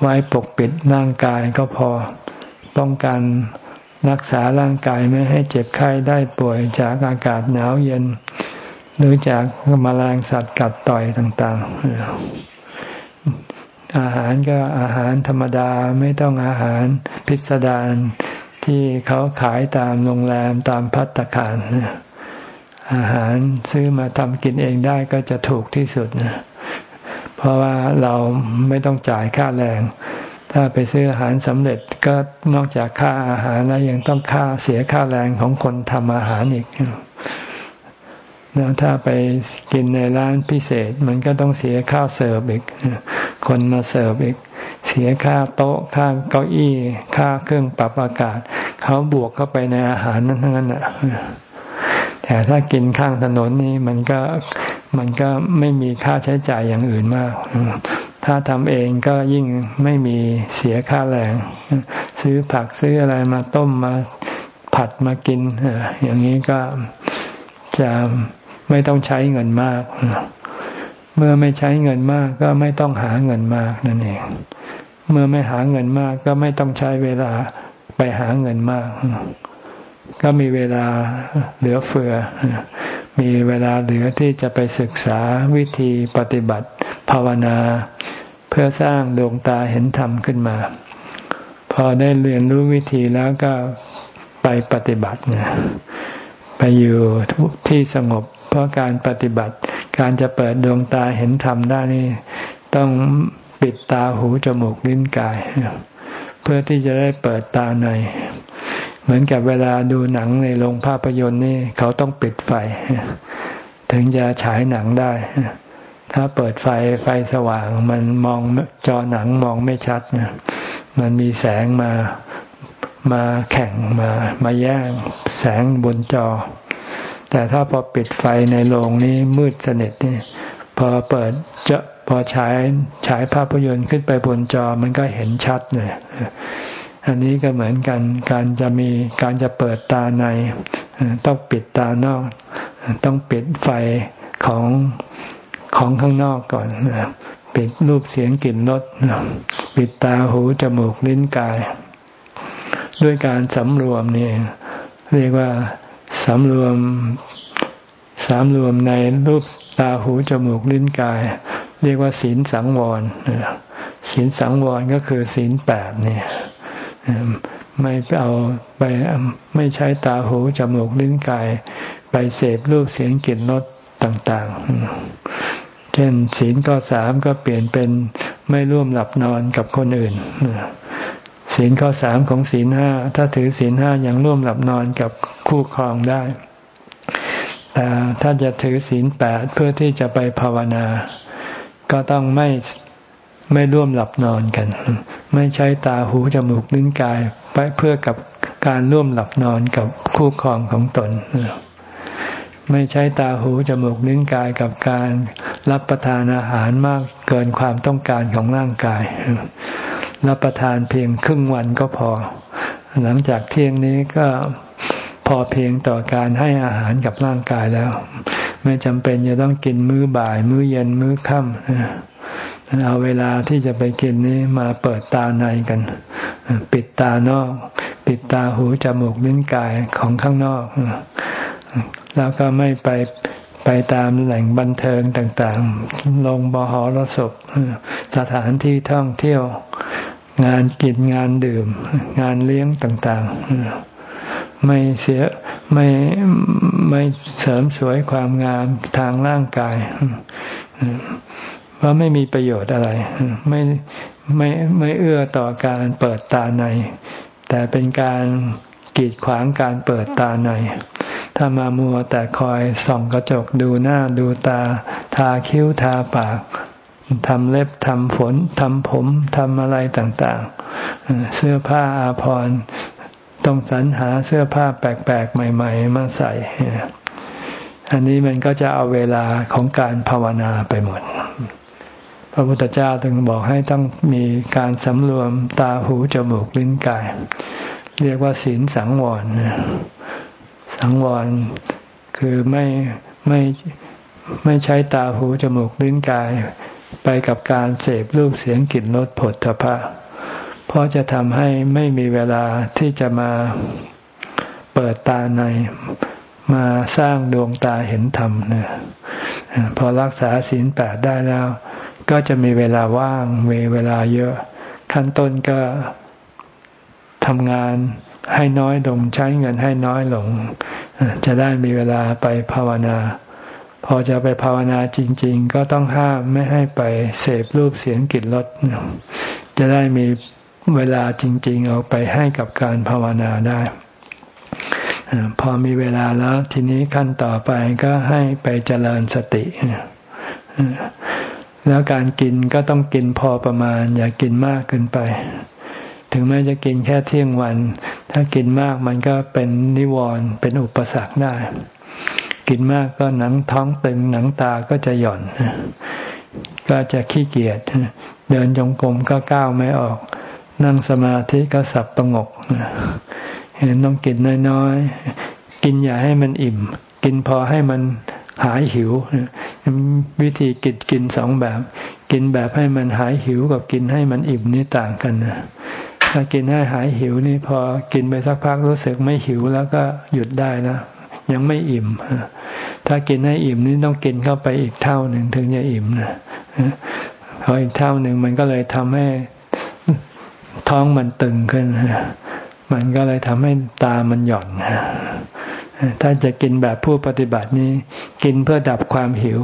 ไว้ปกปิดร่างกายก็พอ ป้องกันรักษาร่างกายไม่ให้เจ็บไข้ได้ป่วยจากอากาศหนาวเย็น หรือจากมแมลงสัตว์กัดต่อยต่างๆ อาหารก็อาหารธรรมดาไม่ต้องอาหารพิสดารที่เขาขายตามโรงแรมตามพัตตาคารอาหารซื้อมาทำกินเองได้ก็จะถูกที่สุดนะเพราะว่าเราไม่ต้องจ่ายค่าแรง ถ้าไปซื้ออาหารสำเร็จก็นอกจากค่าอาหารแล้วยังต้องค่าเสียค่าแรงของคนทำอาหารอีกแล้วถ้าไปกินในร้านพิเศษ มันก็ต้องเสียค่าเสิร์ฟอีก คนมาเสิร์ฟอีก เสียค่าโต๊ะค่าเก้าอี้ ค่าเครื่องปรับอากาศ เขาบวกเข้าไปในอาหารนั้นทั้งนั้นอะแต่ถ้ากินข้างถนนนี่มันก็ มันก็ไม่มีค่าใช้จ่ายอย่างอื่นมาก ถ้าทำเองก็ยิ่งไม่มีเสียค่าแรง ซื้อผักซื้ออะไรมาต้มมาผัดมากินอย่างนี้ก็จะไม่ต้องใช้เงินมาก เมื่อไม่ใช้เงินมากก็ไม่ต้องหาเงินมากนั่นเอง เมื่อไม่หาเงินมากก็ไม่ต้องใช้เวลาไปหาเงินมาก ก็มีเวลาเหลือเฟือ มีเวลาเหลือที่จะไปศึกษาวิธีปฏิบัติภาวนา เพื่อสร้างดวงตาเห็นธรรมขึ้นมา พอได้เรียนรู้วิธีแล้วก็ไปปฏิบัติไปอยู่ที่สงบ เพราะการปฏิบัติ การจะเปิดดวงตาเห็นธรรมได้นี่ ต้องปิดตาหูจมูกลิ้นกาย เพื่อที่จะได้เปิดตาใน เหมือนกับเวลาดูหนังในโรงภาพยนตร์นี่เขาต้องปิดไฟ ถึงจะฉายหนังได้ ถ้าเปิดไฟไฟสว่าง มันมองจอหนังมองไม่ชัดนะมันมีแสงมามาแข่งมามาแย่งแสงบนจอ แต่ถ้าพอปิดไฟในโรงนี้มืดสนิทนี่พอเปิดจะพอฉายฉายภาพยนตร์ขึ้นไปบนจอมันก็เห็นชัดเลย อันนี้ก็เหมือนกัน การจะมีการจะเปิดตาในต้องปิดตานอก ต้องปิดไฟของของข้างนอกก่อนปิดรูปเสียงกลิ่นรสปิดตาหูจมูกลิ้นกาย ด้วยการสำรวมนี่เรียกว่าสำรวมสามรวมในรูปตาหูจมูกลิ้นกาย เรียกว่าศีลสังวรศีลสังวรก็คือศีลแปดเนี่ย ไม่เอาไปไม่ใช้ตาหูจมูกลิ้นกาย ไปเสพรูปเสียงกลิ่นรสต่างๆ เช่นศีลข้อสามก็เปลี่ยนเป็นไม่ร่วมหลับนอนกับคนอื่นศีลข้อสามของศีลห้าถ้าถือศีลห้ายังร่วมหลับนอนกับคู่ครองได้ แต่ถ้าจะถือศีลแปดเพื่อที่จะไปภาวนา ก็ต้องไม่ ไม่ร่วมหลับนอนกัน ไม่ใช้ตาหูจมูกลิ้นกายไปเพื่อกับการร่วมหลับนอนกับคู่ครองของตน ไม่ใช้ตาหูจมูกลิ้นกายกับการรับประทานอาหารมากเกินความต้องการของร่างกาย รับประทานเพียงครึ่งวันก็พอ หลังจากเที่ยงนี้ก็พอเพียงต่อการให้อาหารกับร่างกายแล้ว ไม่จำเป็นจะต้องกินมื้อบ่าย มื้อเย็นมื้อค่ำ เอาเวลาที่จะไปกินนี้มาเปิดตาในกัน ปิดตานอก ปิดตาหูจมูกลิ้นกายของข้างนอก แล้วก็ไม่ไปไปตามแหล่งบันเทิงต่างๆ ลงบหรสพสถานที่ท่องเที่ยว งานกินงานดื่ม งานเลี้ยงต่างๆ ไม่เสียไม่ไม่เสริมสวยความงามทางร่างกาย ราะไม่มีประโยชน์อะไร ไม่ไม่ไม่เอื้อต่อการเปิดตาใน แต่เป็นการกีดขวางการเปิดตาใน ถ้ามามัวแต่คอยส่องกระจกดูหน้าดูตา ทาคิ้วทาปากทำเล็บทำฝนทำผมทำอะไรต่างๆ เสื้อผ้าอาภรณ์ต้องสรรหาเสื้อผ้าแปลกๆ ใหม่ ๆ มาใส่ อันนี้มันก็จะเอาเวลาของการภาวนาไปหมด พระพุทธเจ้าถึงบอกให้ต้องมีการสำรวมตาหูจมูกลิ้นกาย เรียกว่าศีลสังวรสังวรคือไม่ไม่ไม่ใช้ตาหูจมูกลิ้นกาย ไปกับการเสพรูปเสียงกลิ่นรสผลทพะ เพราะจะทำให้ไม่มีเวลาที่จะมาเปิดตาในมาสร้างดวงตาเห็นธรรมนี่ยพอรักษาศีลแปดได้แล้ว ก็จะมีเวลาว่างมีเวลาเยอะ ขั้นต้นก็ทำงานให้น้อยลงใช้เงินให้น้อยลง จะได้มีเวลาไปภาวนา พอจะไปภาวนาจริง ๆ ก็ต้องห้ามไม่ให้ไปเสพรูปเสียงกลิ่นรสจะได้มีเวลาจริง ๆ เอาไปให้กับการภาวนาได้ พอมีเวลาแล้วทีนี้ขั้นต่อไปก็ให้ไปเจริญสติ แล้วการกินก็ต้องกินพอประมาณ อย่ากกินมากเกินไป ถึงแม้จะกินแค่เที่ยงวัน ถ้ากินมากมันก็เป็นนิวรณ์เป็นอุปสรรคได้ กินมากก็หนังท้องตึงหนังตาก็จะหย่อน ก็จะขี้เกียจเดินจงกรมก็ก้าวไม่ออก นั่งสมาธิก็สับประงกเห็นต้องกินน้อยๆ กินอย่าให้มันอิ่ม กินพอให้มัน หายหิววิธีกินกินสองแบบ กินแบบให้มันหายหิวกับกินให้มันอิ่มนี่ต่างกันนะถ้ากินให้หายหิวนี่พอกินไปสักพักรู้สึกไม่หิวแล้วก็หยุดได้นะยังไม่อิ่ม ถ้ากินให้อิ่มนี่ต้องกินเข้าไปอีกเท่าหนึ่งถึงจะอิ่มนะพออีกเท่าหนึ่งมันก็เลยทำให้ท้องมันตึงขึ้น มันก็เลยทำให้ตามันหย่อน ถ้าจะกินแบบผู้ปฏิบัตินี้ กินเพื่อดับความหิว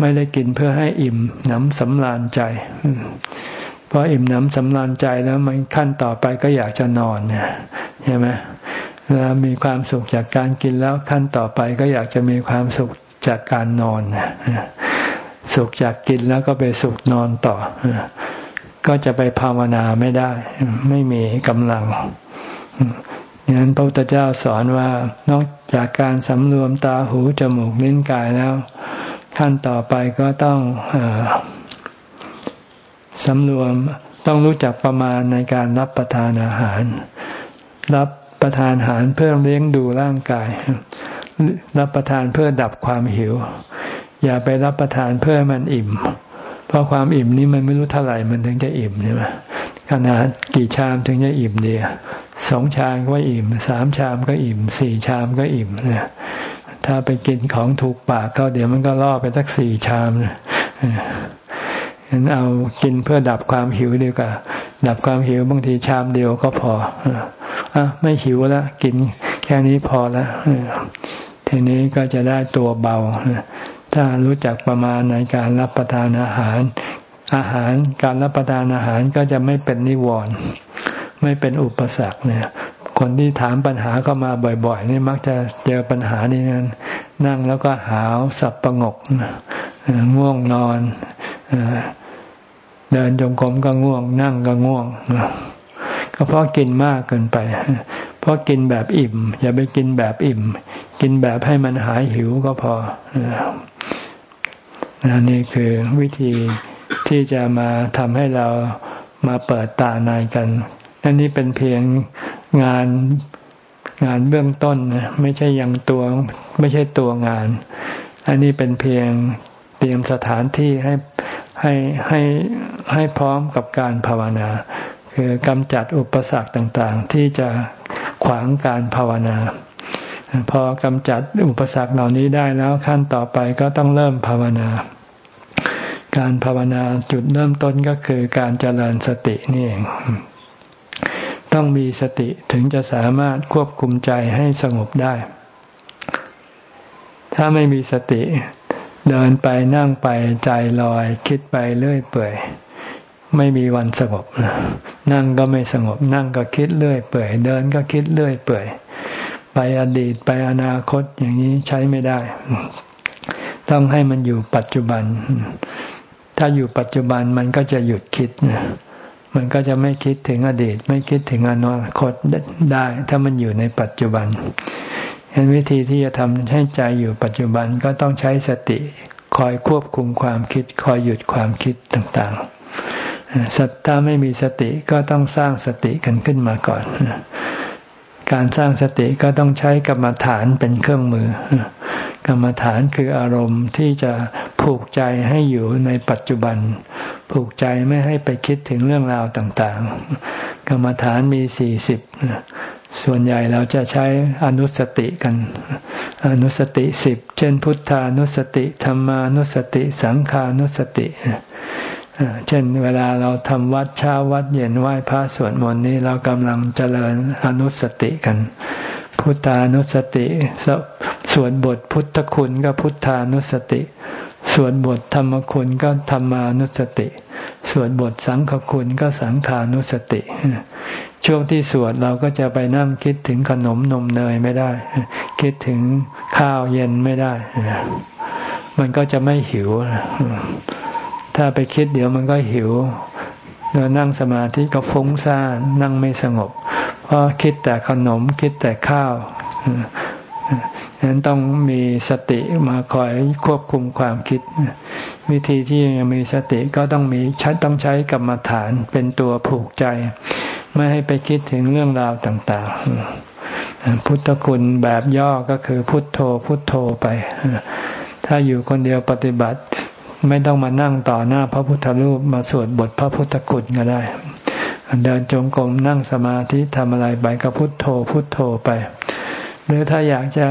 ไม่ได้กินเพื่อให้อิ่มน้ำสำราญใจ เพออิ่มน้ำสำราญใจแล้วมันขั้นต่อไปก็อยากจะนอนเนี่ยใช่ไหมเวลามีความสุขจากการกินแล้วขั้นต่อไปก็อยากจะมีความสุขจากการนอนสุขจากกินแล้วก็ไปสุขนอนต่อ ก็จะไปภาวนาไม่ได้ ไม่มีกำลัง ดังนั้นพระพุทธเจ้าสอนว่านอกจากการสำรวมตาหูจมูกลิ้นกายแล้ว ขั้นต่อไปก็ต้องอสำรวมต้องรู้จักประมาณในการรับประทานอาหาร รับประทานอาหารเพื่อเลี้ยงดูร่างกาย รับประทานเพื่อดับความหิว อย่าไปรับประทานเพื่อมันอิ่ม เพราะความอิ่มนี้มันไม่รู้เท่าไหร่มันถึงจะอิ่มใช่ไหม ขนาดกี่ชามถึงจะอิ่มเดียสองชามก็อิ่มสามชามก็อิ่มสี่ชามก็อิ่มเนี่ยถ้าไปกินของถูกปากก็เดี๋ยวมันก็ล่อไปสักสี่ชามเงั้นเอากินเพื่อดับความหิวดีกว่าดับความหิวบางทีชามเดียวก็พออะไม่หิวแล้วกินแค่นี้พอแล้วทีนี้ก็จะได้ตัวเบาถ้ารู้จักประมาณในการรับประทานอาหาร อาหารการรับประทานอาหารก็จะไม่เป็นนิวรณ์ไม่เป็นอุปสรรคเนี่ย คนที่ถามปัญหาเข้ามาบ่อย ๆ นี่มักจะเจอปัญหานี้นั่นนั่งแล้วก็หาวสับประงกง่วงนอนเดินจงกรมก็ง่วง นั่งก็ง่วงก็เพราะกินมากเกินไป เพราะกินแบบอิ่ม อย่าไปกินแบบอิ่ม กินแบบให้มันหายหิวก็พอนี่คือวิธี ที่จะมาทำให้เรามาเปิดตาในกันอันนี้เป็นเพียงงานงานเบื้องต้นนะไม่ใช่ยังตัวไม่ใช่ตัวงาน อันนี้เป็นเพียงเตรียมสถานที่ให้ให้ให้ให้พร้อมกับการภาวนา คือกำจัดอุปสรรคต่างๆ ที่จะขวางการภาวนา พอกำจัดอุปสรรคเหล่านี้ได้แล้วขั้นต่อไปก็ต้องเริ่มภาวนา การภาวนาจุดเริ่มต้นก็คือการเจริญสตินี่เอง ต้องมีสติถึงจะสามารถควบคุมใจให้สงบได้ ถ้าไม่มีสติ เดินไปนั่งไปใจลอย คิดไปเรื่อยเปื่อย ไม่มีวันสงบ นั่งก็ไม่สงบ นั่งก็คิดเรื่อยเปื่อย เดินก็คิดเรื่อยเปื่อย ไปอดีตไปอนาคตอย่างนี้ใช้ไม่ได้ต้องให้มันอยู่ปัจจุบัน ถ้าอยู่ปัจจุบันมันก็จะหยุดคิด มันก็จะไม่คิดถึงอดีต ไม่คิดถึงอนาคตได้ ถ้ามันอยู่ในปัจจุบันเห็นวิธีที่จะทำให้ใจอยู่ปัจจุบันก็ต้องใช้สติคอยควบคุมความคิด คอยหยุดความคิดต่างๆถ้าไม่มีสติก็ต้องสร้างสติกันขึ้นมาก่อน การสร้างสติก็ต้องใช้กรรมฐานเป็นเครื่องมือ กรรมฐานคืออารมณ์ที่จะผูกใจให้อยู่ในปัจจุบัน ผูกใจไม่ให้ไปคิดถึงเรื่องราวต่างๆ กรรมฐานมีสี่สิบส่วนใหญ่เราจะใช้อนุสติกัน อนุสติสิบเช่น พุทธานุสติธรรมานุสติ สังขานุสติ เช่นเวลาเราทำวัดเช้าวัดเย็นไหว้พระสวดมนต์นี้เรากำลังเจริญอนุสติกันพุทธานุสติสวดบทพุทธคุณก็พุทธานุสติสวดบทธรรมคุณก็ธรรมานุสติสวดบทสังฆคุณก็สังขานุสติ ช่วงที่สวดเราก็จะไปนั่งคิดถึงขนมนมเนยไม่ได้ คิดถึงข้าวเย็นไม่ได้ มันก็จะไม่หิว ถ้าไปคิดเดี๋ยวมันก็หิวเรานั่งสมาธิก็ฟุ้งซ่านนั่งไม่สงบ เพราะคิดแต่ขนมคิดแต่ข้าวฉะนั้นต้องมีสติมาคอยควบคุมความคิด วิธีที่จะมีสติก็ต้องมีใช้ต้องใช้กรรมฐานเป็นตัวผูกใจ ไม่ให้ไปคิดถึงเรื่องราวต่างๆ พุทธคุณแบบย่อก็คือพุทโธพุทโธไป ถ้าอยู่คนเดียวปฏิบัติ ไม่ต้องมานั่งต่อหน้าพระพุทธรูปมาสวดบทพระพุทธคุณก็ได้ เดินจงกรมนั่งสมาธิทำอะไรไปก็พุทโธพุทโธไป หรือถ้าอยากจะ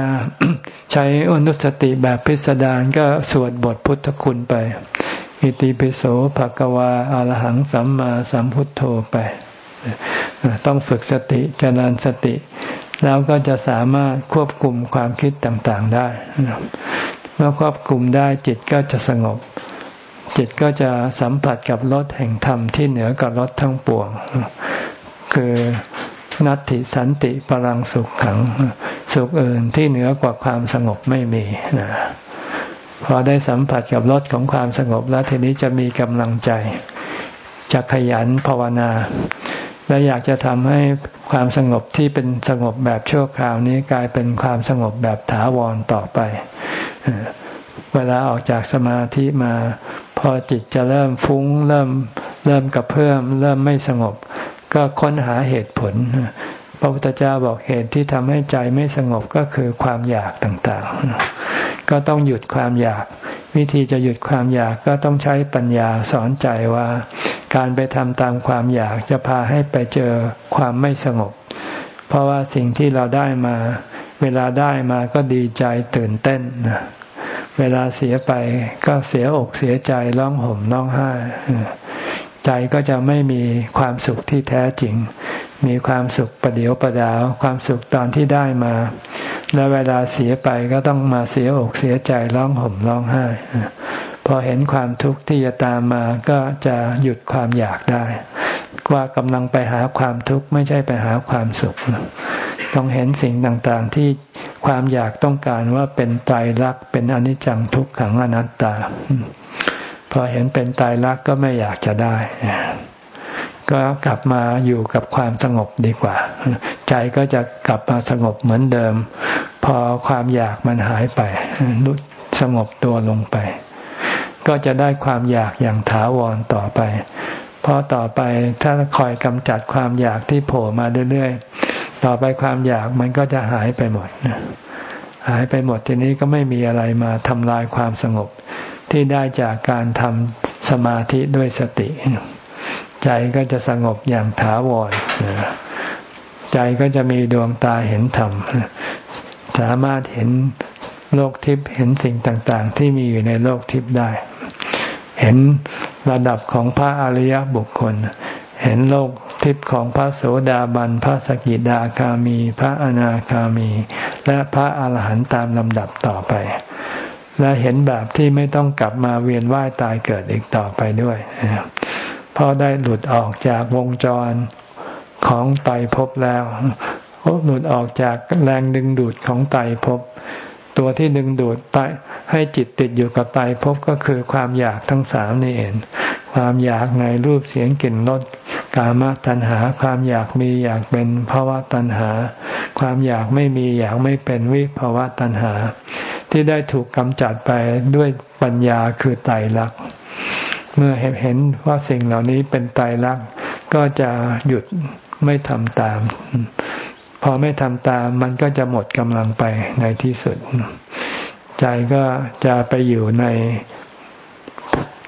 ใช้อนุสติแบบพิสดารก็สวดบทพุทธคุณไป อิติปิโสภะกวาอารหังสัมมาสัมพุทโธไป ต้องฝึกสติเจริญสติแล้วก็จะสามารถควบคุมความคิดต่างๆได้ เมื่อควบคุมได้จิตก็จะสงบ จิตก็จะสัมผัสกับรสแห่งธรรมที่เหนือกับรสทั้งปวง คือนัตติสันติพลังสุขขัง สุขอื่นที่เหนือกว่าความสงบไม่มีนะพอได้สัมผัสกับรสของความสงบแล้วทีนี้จะมีกำลังใจจะขยันภาวนา และอยากจะทำให้ความสงบที่เป็นสงบแบบชั่วคราวนี้กลายเป็นความสงบแบบถาวรต่อไป เวลาออกจากสมาธิมา พอจิตจะเริ่มฟุ้ง เริ่มเริ่มกระเพื่อมเริ่มไม่สงบ ก็ค้นหาเหตุผล พระพุทธเจ้าบอกเหตุที่ทำให้ใจไม่สงบก็คือความอยากต่างๆ ก็ต้องหยุดความอยาก วิธีจะหยุดความอยากก็ต้องใช้ปัญญาสอนใจว่า การไปทำตามความอยากจะพาให้ไปเจอความไม่สงบ เพราะว่าสิ่งที่เราได้มา เวลาได้มาก็ดีใจตื่นเต้นเวลาเสียไปก็เสียอกเสียใจร้องห่มร้องไห้ ใจก็จะไม่มีความสุขที่แท้จริง มีความสุขประเดียวประดาว ความสุขตอนที่ได้มา แล้วเวลาเสียไปก็ต้องมาเสียอกเสียใจร้องห่มร้องไห้ พอเห็นความทุกข์ที่จะตามมาก็จะหยุดความอยากได้ ว่ากำลังไปหาความทุกข์ไม่ใช่ไปหาความสุข ต้องเห็นสิ่งต่างๆที่ความอยากต้องการว่าเป็นไตรลักษณ์เป็นอนิจจังทุกขังอนัตตา พอเห็นเป็นตายรักก็ไม่อยากจะได้ ก็กลับมาอยู่กับความสงบดีกว่า ใจก็จะกลับมาสงบเหมือนเดิม พอความอยากมันหายไปสงบตัวลงไป ก็จะได้ความอยากอย่างถาวรต่อไป เพราะต่อไปถ้าคอยกำจัดความอยากที่โผล่มาเรื่อยๆ ต่อไปความอยากมันก็จะหายไปหมดหายไปหมดทีนี้ก็ไม่มีอะไรมาทำลายความสงบ ที่ได้จากการทำสมาธิด้วยสติ ใจก็จะสงบอย่างถาวรใจก็จะมีดวงตาเห็นธรรม สามารถเห็นโลกทิพย์เห็นสิ่งต่างๆ ที่มีอยู่ในโลกทิพย์ได้ เห็นระดับของพระอริยบุคคล เห็นโลกทิพย์ของพระโสดาบัน พระสกิดาคามี พระอนาคามี และพระอาหารหันต์ตามลำดับต่อไป และเห็นแบบที่ไม่ต้องกลับมาเวียนว่ายตายเกิดอีกต่อไปด้วยเพราะได้หลุดออกจากวงจรของไตภพแล้วหลุดออกจากแรงดึงดูดของไตภพตัวที่ดึงดูดไตให้จิตติดอยู่กับไตภพก็คือความอยากทั้งสามนี่เองความอยากในรูปเสียงกลิ่นรสกามตัณหา ความอยากมีอยากเป็นภาวะตัณหา ความอยากไม่มีอยากไม่เป็นวิภาวะตัณหา ที่ได้ถูกกำจัดไปด้วยปัญญาคือไตรลักษณ์เมื่อเห็นว่าสิ่งเหล่านี้เป็นไตรลักษณ์ก็จะหยุดไม่ทำตาม พอไม่ทำตามมันก็จะหมดกำลังไปในที่สุด ใจก็จะไปอยู่ใน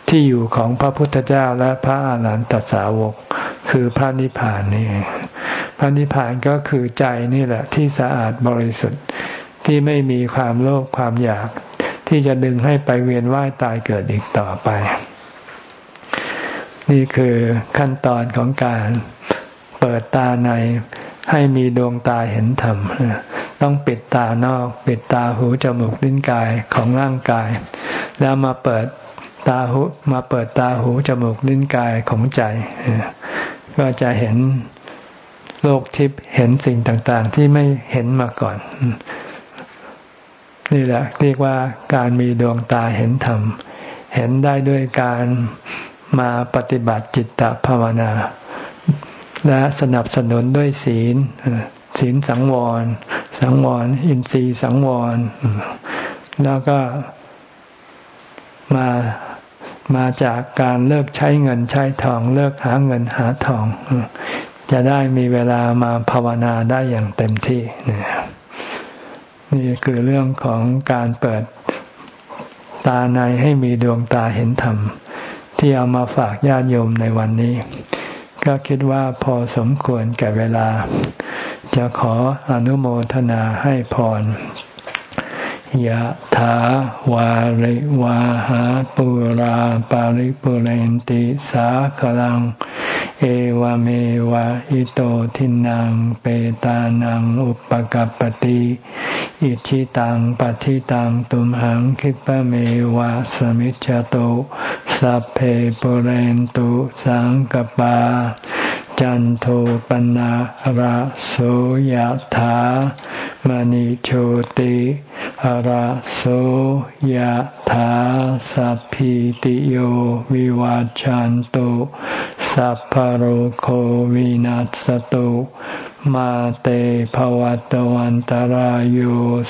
ที่อยู่ของพระพุทธเจ้าและพระอาหารหันตสาวก คือพระนิพพานนี่พระนิพพานก็คือใจนี่แหละที่สะอาดบริสุทธิ์ ที่ไม่มีความโลภความอยาก ที่จะดึงให้ไปเวียนว่ายตายเกิดอีกต่อไป นี่คือขั้นตอนของการเปิดตาในให้มีดวงตาเห็นธรรมต้องปิดตานอก ปิดตาหูจมูกลิ้นกายของร่างกาย แล้วมาเปิดตาหูมาเปิดตาหูจมูกลิ้นกายของใจ ก็จะเห็นโลกทิพย์เห็นสิ่งต่างๆ ที่ไม่เห็นมาก่อน นี่แหละเรียกว่าการมีดวงตาเห็นธรรม เห็นได้ด้วยการมาปฏิบัติจิตตภาวนา และสนับสนุนด้วยศีล ศีลสังวร สังวร อินทรีย์สังวร แล้วก็มามาจากการเลิกใช้เงินใช้ทอง เลิกหาเงินหาทอง จะได้มีเวลามาภาวนาได้อย่างเต็มที่เนี่ย นี่คือเรื่องของการเปิดตาในให้มีดวงตาเห็นธรรม ที่เอามาฝากญาติโยมในวันนี้ ก็คิดว่าพอสมควรแก่เวลา จะขออนุโมทนาให้พรยะถาวาริวาหาปุราปาริปุเรนติสาขลัง เอวเมวะอิโตทินังเปตานังอุปกัปติอิชิตังปฏิตังตุมหังคิปะเมวะสมิจจโตสัพเพปเรนตุสังกปา จันโทปนะระโสยถามณิโชติ ระโสยถาสัพพิติโยวิวาจันโตสัพพโรโควินัสตุมาเตภวัตวันตารโย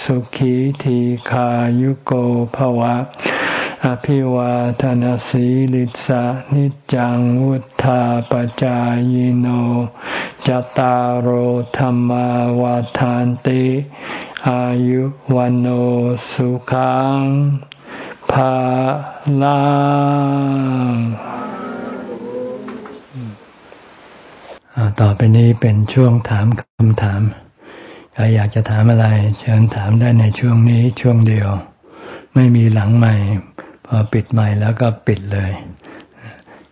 สุขีทีขายุโกภวะ อภิวาทนสีลิสานิจังวุธาปจายโนจตารโธรรมวาทานติ อายุวันโอสุขังภาลังต่อไปนี้เป็นช่วงถามคำถาม ใครอยากจะถามอะไร เชิญถามได้ในช่วงนี้ช่วงเดียว ไม่มีหลังใหม่ พอปิดใหม่แล้วก็ปิดเลย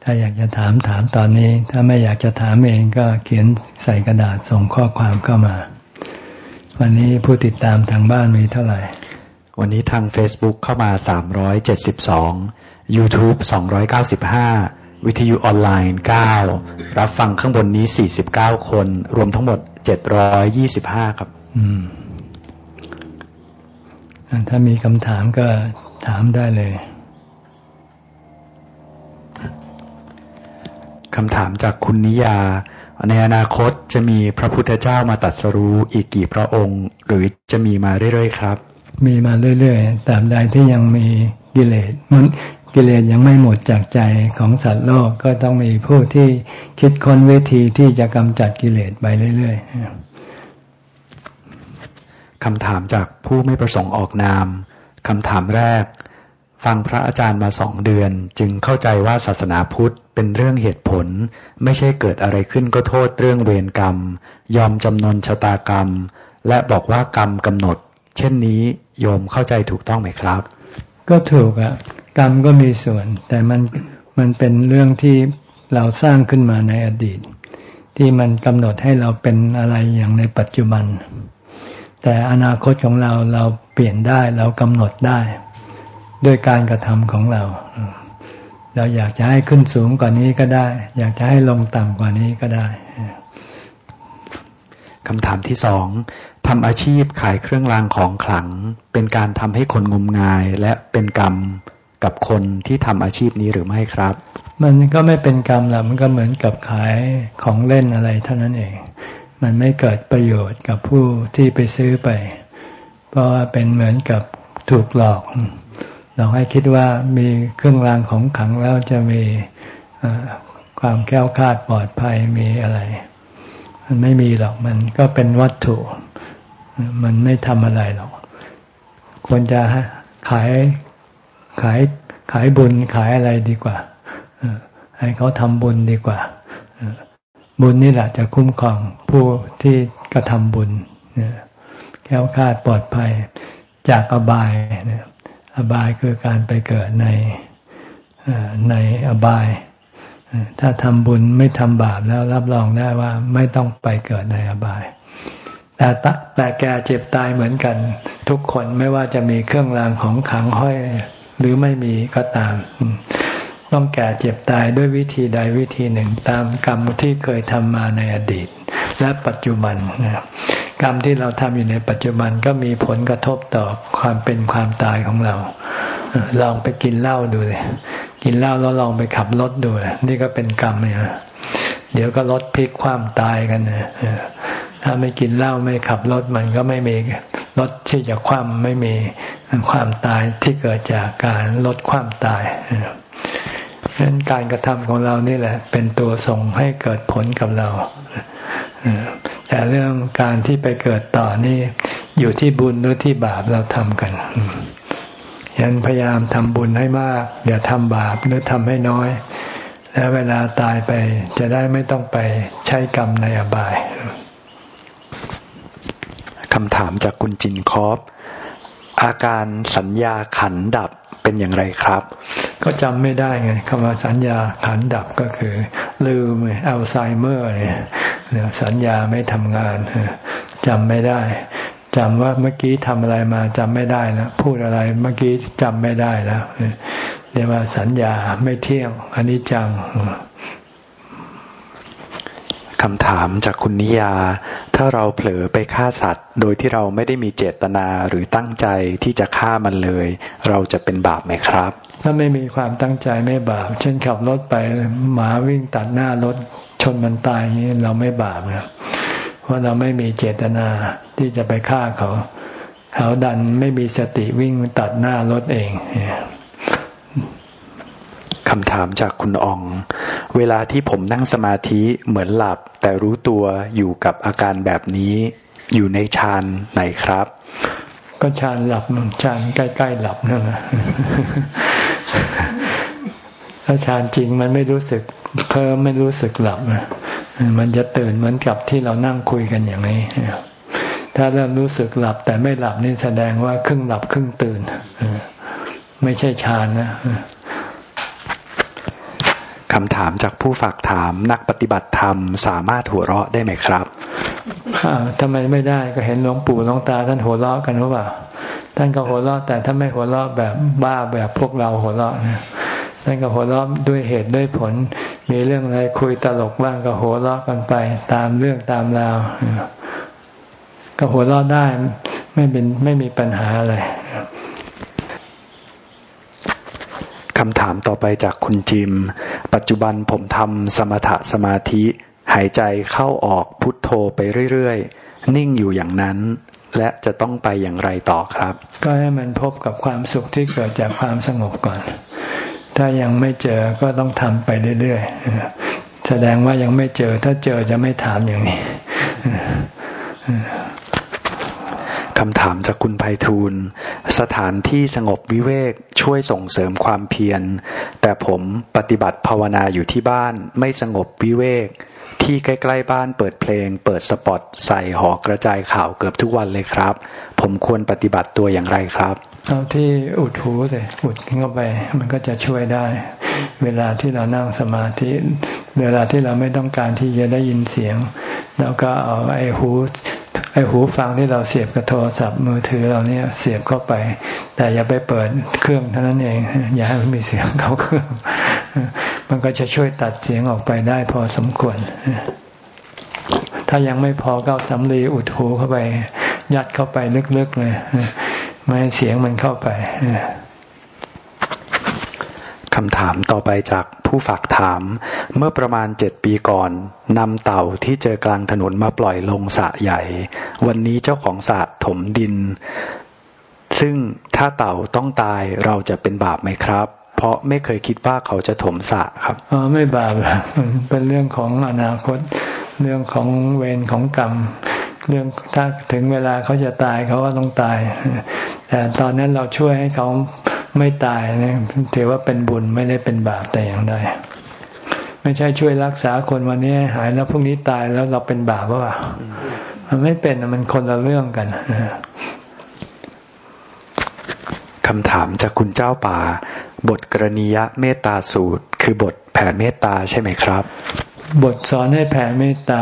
ถ้าอยากจะถามถามตอนนี้ ถ้าไม่อยากจะถามเองก็เขียนใส่กระดาษส่งข้อความเข้ามา วันนี้ผู้ติดตามทางบ้านมีเท่าไหร่ วันนี้ทาง Facebook เข้ามา 372 YouTube 295 วิทยุออนไลน์ 9 รับฟังข้างบนนี้ 49 คน รวมทั้งหมด 725 ครับ อืม ถ้ามีคำถามก็ถามได้เลย คำถามจากคุณนิยา ในอนาคตจะมีพระพุทธเจ้ามาตัดสรู้อีกกี่พระองค์ หรือจะมีมาเรื่อยๆครับ มีมาเรื่อยๆตามใดที่ยังมีกิเลสมันกิเลสยังไม่หมดจากใจของสัตว์โลกก็ต้องมีผู้ที่คิดค้นวิธีที่จะกำจัดกิเลสไปเรื่อยๆคำถามจากผู้ไม่ประสงค์ออกนามคำถามแรก ฟังพระอาจารย์มาสองเดือน จึงเข้าใจว่าศาสนาพุทธ เป็นเรื่องเหตุผล ไม่ใช่เกิดอะไรขึ้นก็โทษเรื่องเวรกรรม ยอมจำนนชะตากรรม และบอกว่ากรรมกำหนด เช่นนี้โยมเข้าใจถูกต้องไหมครับ ก็ถูกอะกรรมก็มีส่วน แต่มันมันเป็นเรื่องที่เราสร้างขึ้นมาในอดีต ที่มันกำหนดให้เราเป็นอะไรอย่างในปัจจุบัน แต่อนาคตของเราเราเปลี่ยนได้เรากำหนดได้ ด้วยการกระทำของเรา เราอยากจะให้ขึ้นสูงกว่านี้ก็ได้ อยากจะให้ลงต่ำกว่านี้ก็ได้คำถามที่สองทำอาชีพขายเครื่องรางของขลัง เป็นการทำให้คนงมงาย และเป็นกรรมกับคนที่ทำอาชีพนี้หรือไม่ครับ มันก็ไม่เป็นกรรมหรอกมันก็เหมือนกับขายของเล่นอะไรเท่านั้นเอง มันไม่เกิดประโยชน์กับผู้ที่ไปซื้อไป เพราะว่าเป็นเหมือนกับถูกหลอก เราให้คิดว่ามีเครื่องรางของขังแล้วจะมีความแก้วคาดปลอดภัยมีอะไร มันไม่มีหรอกมันก็เป็นวัตถุ มันไม่ทำอะไรหรอก ควรจะขายขายขายบุญขายอะไรดีกว่าให้เขาทำบุญดีกว่าบุญนี่แหละจะคุ้มครองผู้ที่กระทำบุญแก้วคาดปลอดภัยจากอบาย อบายคือการไปเกิดในในอบาย ถ้าทำบุญไม่ทำบาปแล้วรับรองได้ว่าไม่ต้องไปเกิดในอบาย แต่แต่แกเจ็บตายเหมือนกัน ทุกคนไม่ว่าจะมีเครื่องรางของขังห้อย หรือไม่มีก็ตาม ต้องแก่เจ็บตายด้วยวิธีใดวิธีหนึ่งตามกรรมที่เคยทำมาในอดีต และปัจจุบัน กรรมที่เราทำอยู่ในปัจจุบันก็มีผลกระทบต่อความเป็นความตายของเราลองไปกินเหล้าดูเลยกินเหล้าแล้วลองไปขับรถดูนี่ก็เป็นกรรมเนี่ยเดี๋ยวก็รถพลิกความตายกันนะถ้าไม่กินเหล้าไม่ขับรถมันก็ไม่มีรถที่จะคว่ำไม่มีความตายที่เกิดจากการลดความตายดังนั้นการกระทำของเรานี่แหละ เป็นตัวส่งให้เกิดผลกับเรา แต่เรื่องการที่ไปเกิดต่อนี่อยู่ที่บุญหรือที่บาปเราทำกันยันพยายามทำบุญให้มากอย่าทำบาปหรือทำให้น้อย แล้วเวลาตายไปจะได้ไม่ต้องไปใช้กรรมในอบายคำถามจากคุณจินคอฟอาการสัญญาขันดับเป็นอย่างไรครับ ก็จำไม่ได้ไงคำว่าสัญญาขันดับก็คือ ลืมอัลไซเมอร์เนี่ยสัญญาไม่ทำงานจำไม่ได้จำว่าเมื่อกี้ทำอะไรมาจำไม่ได้แล้วพูดอะไรเมื่อกี้จำไม่ได้แล้วเรียกว่าสัญญาไม่เที่ยงอันนี้จัง คำถามจากคุณนิยา ถ้าเราเผลอไปฆ่าสัตว์ โดยที่เราไม่ได้มีเจตนาหรือตั้งใจที่จะฆ่ามันเลย เราจะเป็นบาปไหมครับ ถ้าไม่มีความตั้งใจไม่บาป เช่นขับรถไปหมาวิ่งตัดหน้ารถชนมันตายอย่างนี้เราไม่บาปครับเพราะเราไม่มีเจตนาที่จะไปฆ่าเขา เขาดันไม่มีสติวิ่งตัดหน้ารถเองำถามจากคุณออง เวลาที่ผมนั่งสมาธิเหมือนหลับ แต่รู้ตัวอยู่กับอาการแบบนี้อยู่ในฌานไหนครับ ก็ฌานหลับมันฌานใกล้ๆหลับนั่นแหละถ้าฌานจริงมันไม่รู้สึกเพิ่มไม่รู้สึกหลับมันจะตื่นเหมือนกับที่เรานั่งคุยกันอย่างนี้ถ้าเริ่มรู้สึกหลับ แต่ไม่หลับนี่แสดงว่าครึ่งหลับครึ่งตื่นไม่ใช่ฌานนะ คำถามจากผู้ฝากถามนักปฏิบัติธรรมสามารถหัวเราะได้ไหมครับทำไมไม่ได้ก็เห็นหลวงปู่หลวงตาท่านหัวเราะกันหรือเปล่า ท่านก็หัวเราะแต่ถ้านไม่หัวเราะแบบบ้าแบบพวกเราหัวเราะนะท่านก็หัวเราะด้วยเหตุด้วยผล มีเรื่องอะไรคุยตลกบ้างก็หัวเราะกันไป ตามเรื่องตามราวก็หัวเราะได้ไม่เป็นไม่มีปัญหาอะไร คำถามต่อไปจากคุณจิม ปัจจุบันผมทำสมถะสมาธิ หายใจเข้าออกพุทโธไปเรื่อยๆ นิ่งอยู่อย่างนั้น และจะต้องไปอย่างไรต่อครับ ก็ให้มันพบกับความสุขที่เกิดจากความสงบก่อน ถ้ายังไม่เจอก็ต้องทำไปเรื่อยๆ แสดงว่ายังไม่เจอ ถ้าเจอจะไม่ถามอย่างนี้ คำถามจากคุณภัยทูล สถานที่สงบวิเวกช่วยส่งเสริมความเพียร แต่ผมปฏิบัติภาวนาอยู่ที่บ้านไม่สงบวิเวก ที่ใกล้ๆบ้านเปิดเพลง เปิดสปอตใส่หอกระจายข่าวเกือบทุกวันเลยครับ ผมควรปฏิบัติตัวอย่างไรครับ เอาที่อุดหูเลยอุดเข้าไป มันก็จะช่วยได้ เวลาที่เรานั่งสมาธิ เวลาที่เราไม่ต้องการที่จะได้ยินเสียงแล้วก็เอาไอ้หูไอ้หูฟังที่เราเสียบกับโทรศัพท์มือถือเราเนี่ยเสียบเข้าไป แต่อย่าไปเปิดเครื่องเท่านั้นเอง อย่าให้มันมีเสียงเข้าเครื่อง มันก็จะช่วยตัดเสียงออกไปได้พอสมควร ถ้ายังไม่พอก็สำลีอุดหูเข้าไป ยัดเข้าไปลึกๆเลย ไม่ให้เสียงมันเข้าไปคำถามต่อไปจากผู้ฝากถาม เมื่อประมาณเจ็ดปีก่อนนำเต่าที่เจอกลางถนนมาปล่อยลงสระใหญ่ วันนี้เจ้าของสระถมดิน ซึ่งถ้าเต่าต้องตายเราจะเป็นบาปไหมครับ เพราะไม่เคยคิดว่าเขาจะถมสระครับอ๋อไม่บาปเป็นเรื่องของอนาคต เรื่องของเวรของกรรม เรื่องถ้าถึงเวลาเขาจะตายเขาก็ต้องตาย แต่ตอนนั้นเราช่วยให้เขาไม่ตายเนี่ยถือว่าเป็นบุญไม่ได้เป็นบาปแต่อย่างใดไม่ใช่ช่วยรักษาคนวันนี้หายแล้วพรุ่งนี้ตายแล้วเราเป็นบาปว่ามันไม่เป็นมันคนละเรื่องกันคำถามจากคุณเจ้าป่า บทกรณียเมตตาสูตร คือบทแผ่เมตตาใช่ไหมครับ บทสอนให้แผ่เมตตา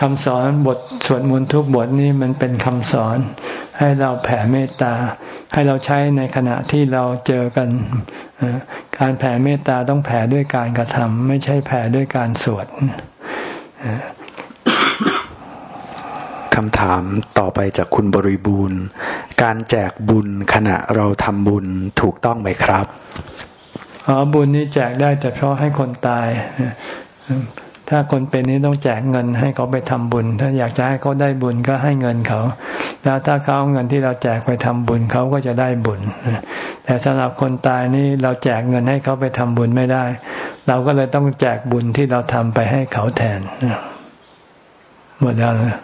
คำสอนบทสวดมนต์ทุกบทนี้มันเป็นคำสอน ให้เราแผ่เมตตา ให้เราใช้ในขณะที่เราเจอกัน การแผ่เมตตาต้องแผ่ด้วยการกระทำไม่ใช่แผ่ด้วยการสวดคำถามต่อไปจากคุณบริบูรณ์ การแจกบุญขณะเราทำบุญถูกต้องไหมครับอ๋อบุญนี้แจกได้แต่เพราะให้คนตาย ถ้าคนเป็นนี้ต้องแจกเงินให้เขาไปทำบุญ ถ้าอยากจะให้เขาได้บุญก็ให้เงินเขา แล้วถ้าเขาเอาเงินที่เราแจกไปทำบุญเขาก็จะได้บุญ แต่สำหรับคนตายนี่เราแจกเงินให้เขาไปทำบุญไม่ได้ เราก็เลยต้องแจกบุญที่เราทำไปให้เขาแทนหมดแล้วนะ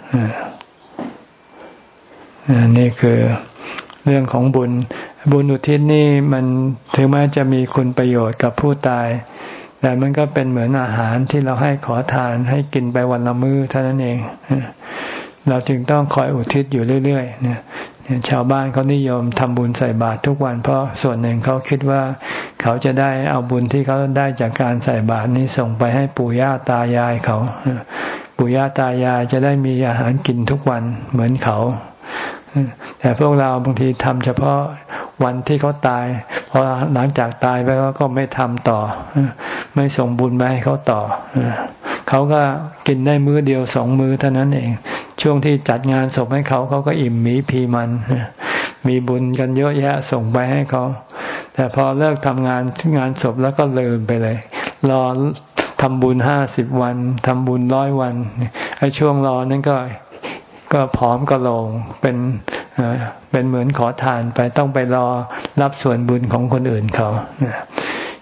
นี่คือเรื่องของบุญ บุญอุทิศนี่มันถึงแม้จะมีคุณประโยชน์กับผู้ตาย แต่มันก็เป็นเหมือนอาหารที่เราให้ขอทานให้กินไปวันละมื้อเท่านั้นเอง เราจึงต้องคอยอุทิศอยู่เรื่อยๆเนี่ยชาวบ้านเขานิยมทำบุญใส่บาตรทุกวัน เพราะส่วนหนึ่งเขาคิดว่าเขาจะได้เอาบุญที่เขาได้จากการใส่บาตรนี้ส่งไปให้ปู่ย่าตายายเขา ปู่ย่าตายายจะได้มีอาหารกินทุกวันเหมือนเขา แต่พวกเราบางทีทำเฉพาะวันที่เขาตายพอหลังจากตายไปก็ไม่ทำต่อ ไม่ส่งบุญไปให้เขาต่อเขาก็กินได้มื้อเดียวสองมื้อเท่านั้นเอง ช่วงที่จัดงานศพให้เขาเขาก็อิ่มมีพีมัน มีบุญกันเยอะแยะส่งไปให้เขา แต่พอเลิกทำงานงานศพแล้วก็ลืมไปเลย รอทำบุญห้าสิบวันทำบุญร้อยวันไอ้ช่วงรอนั้นก็ ก็ผอมก็ลงเป็นเป็นเหมือนขอทานไปต้องไปรอรับส่วนบุญของคนอื่นเขา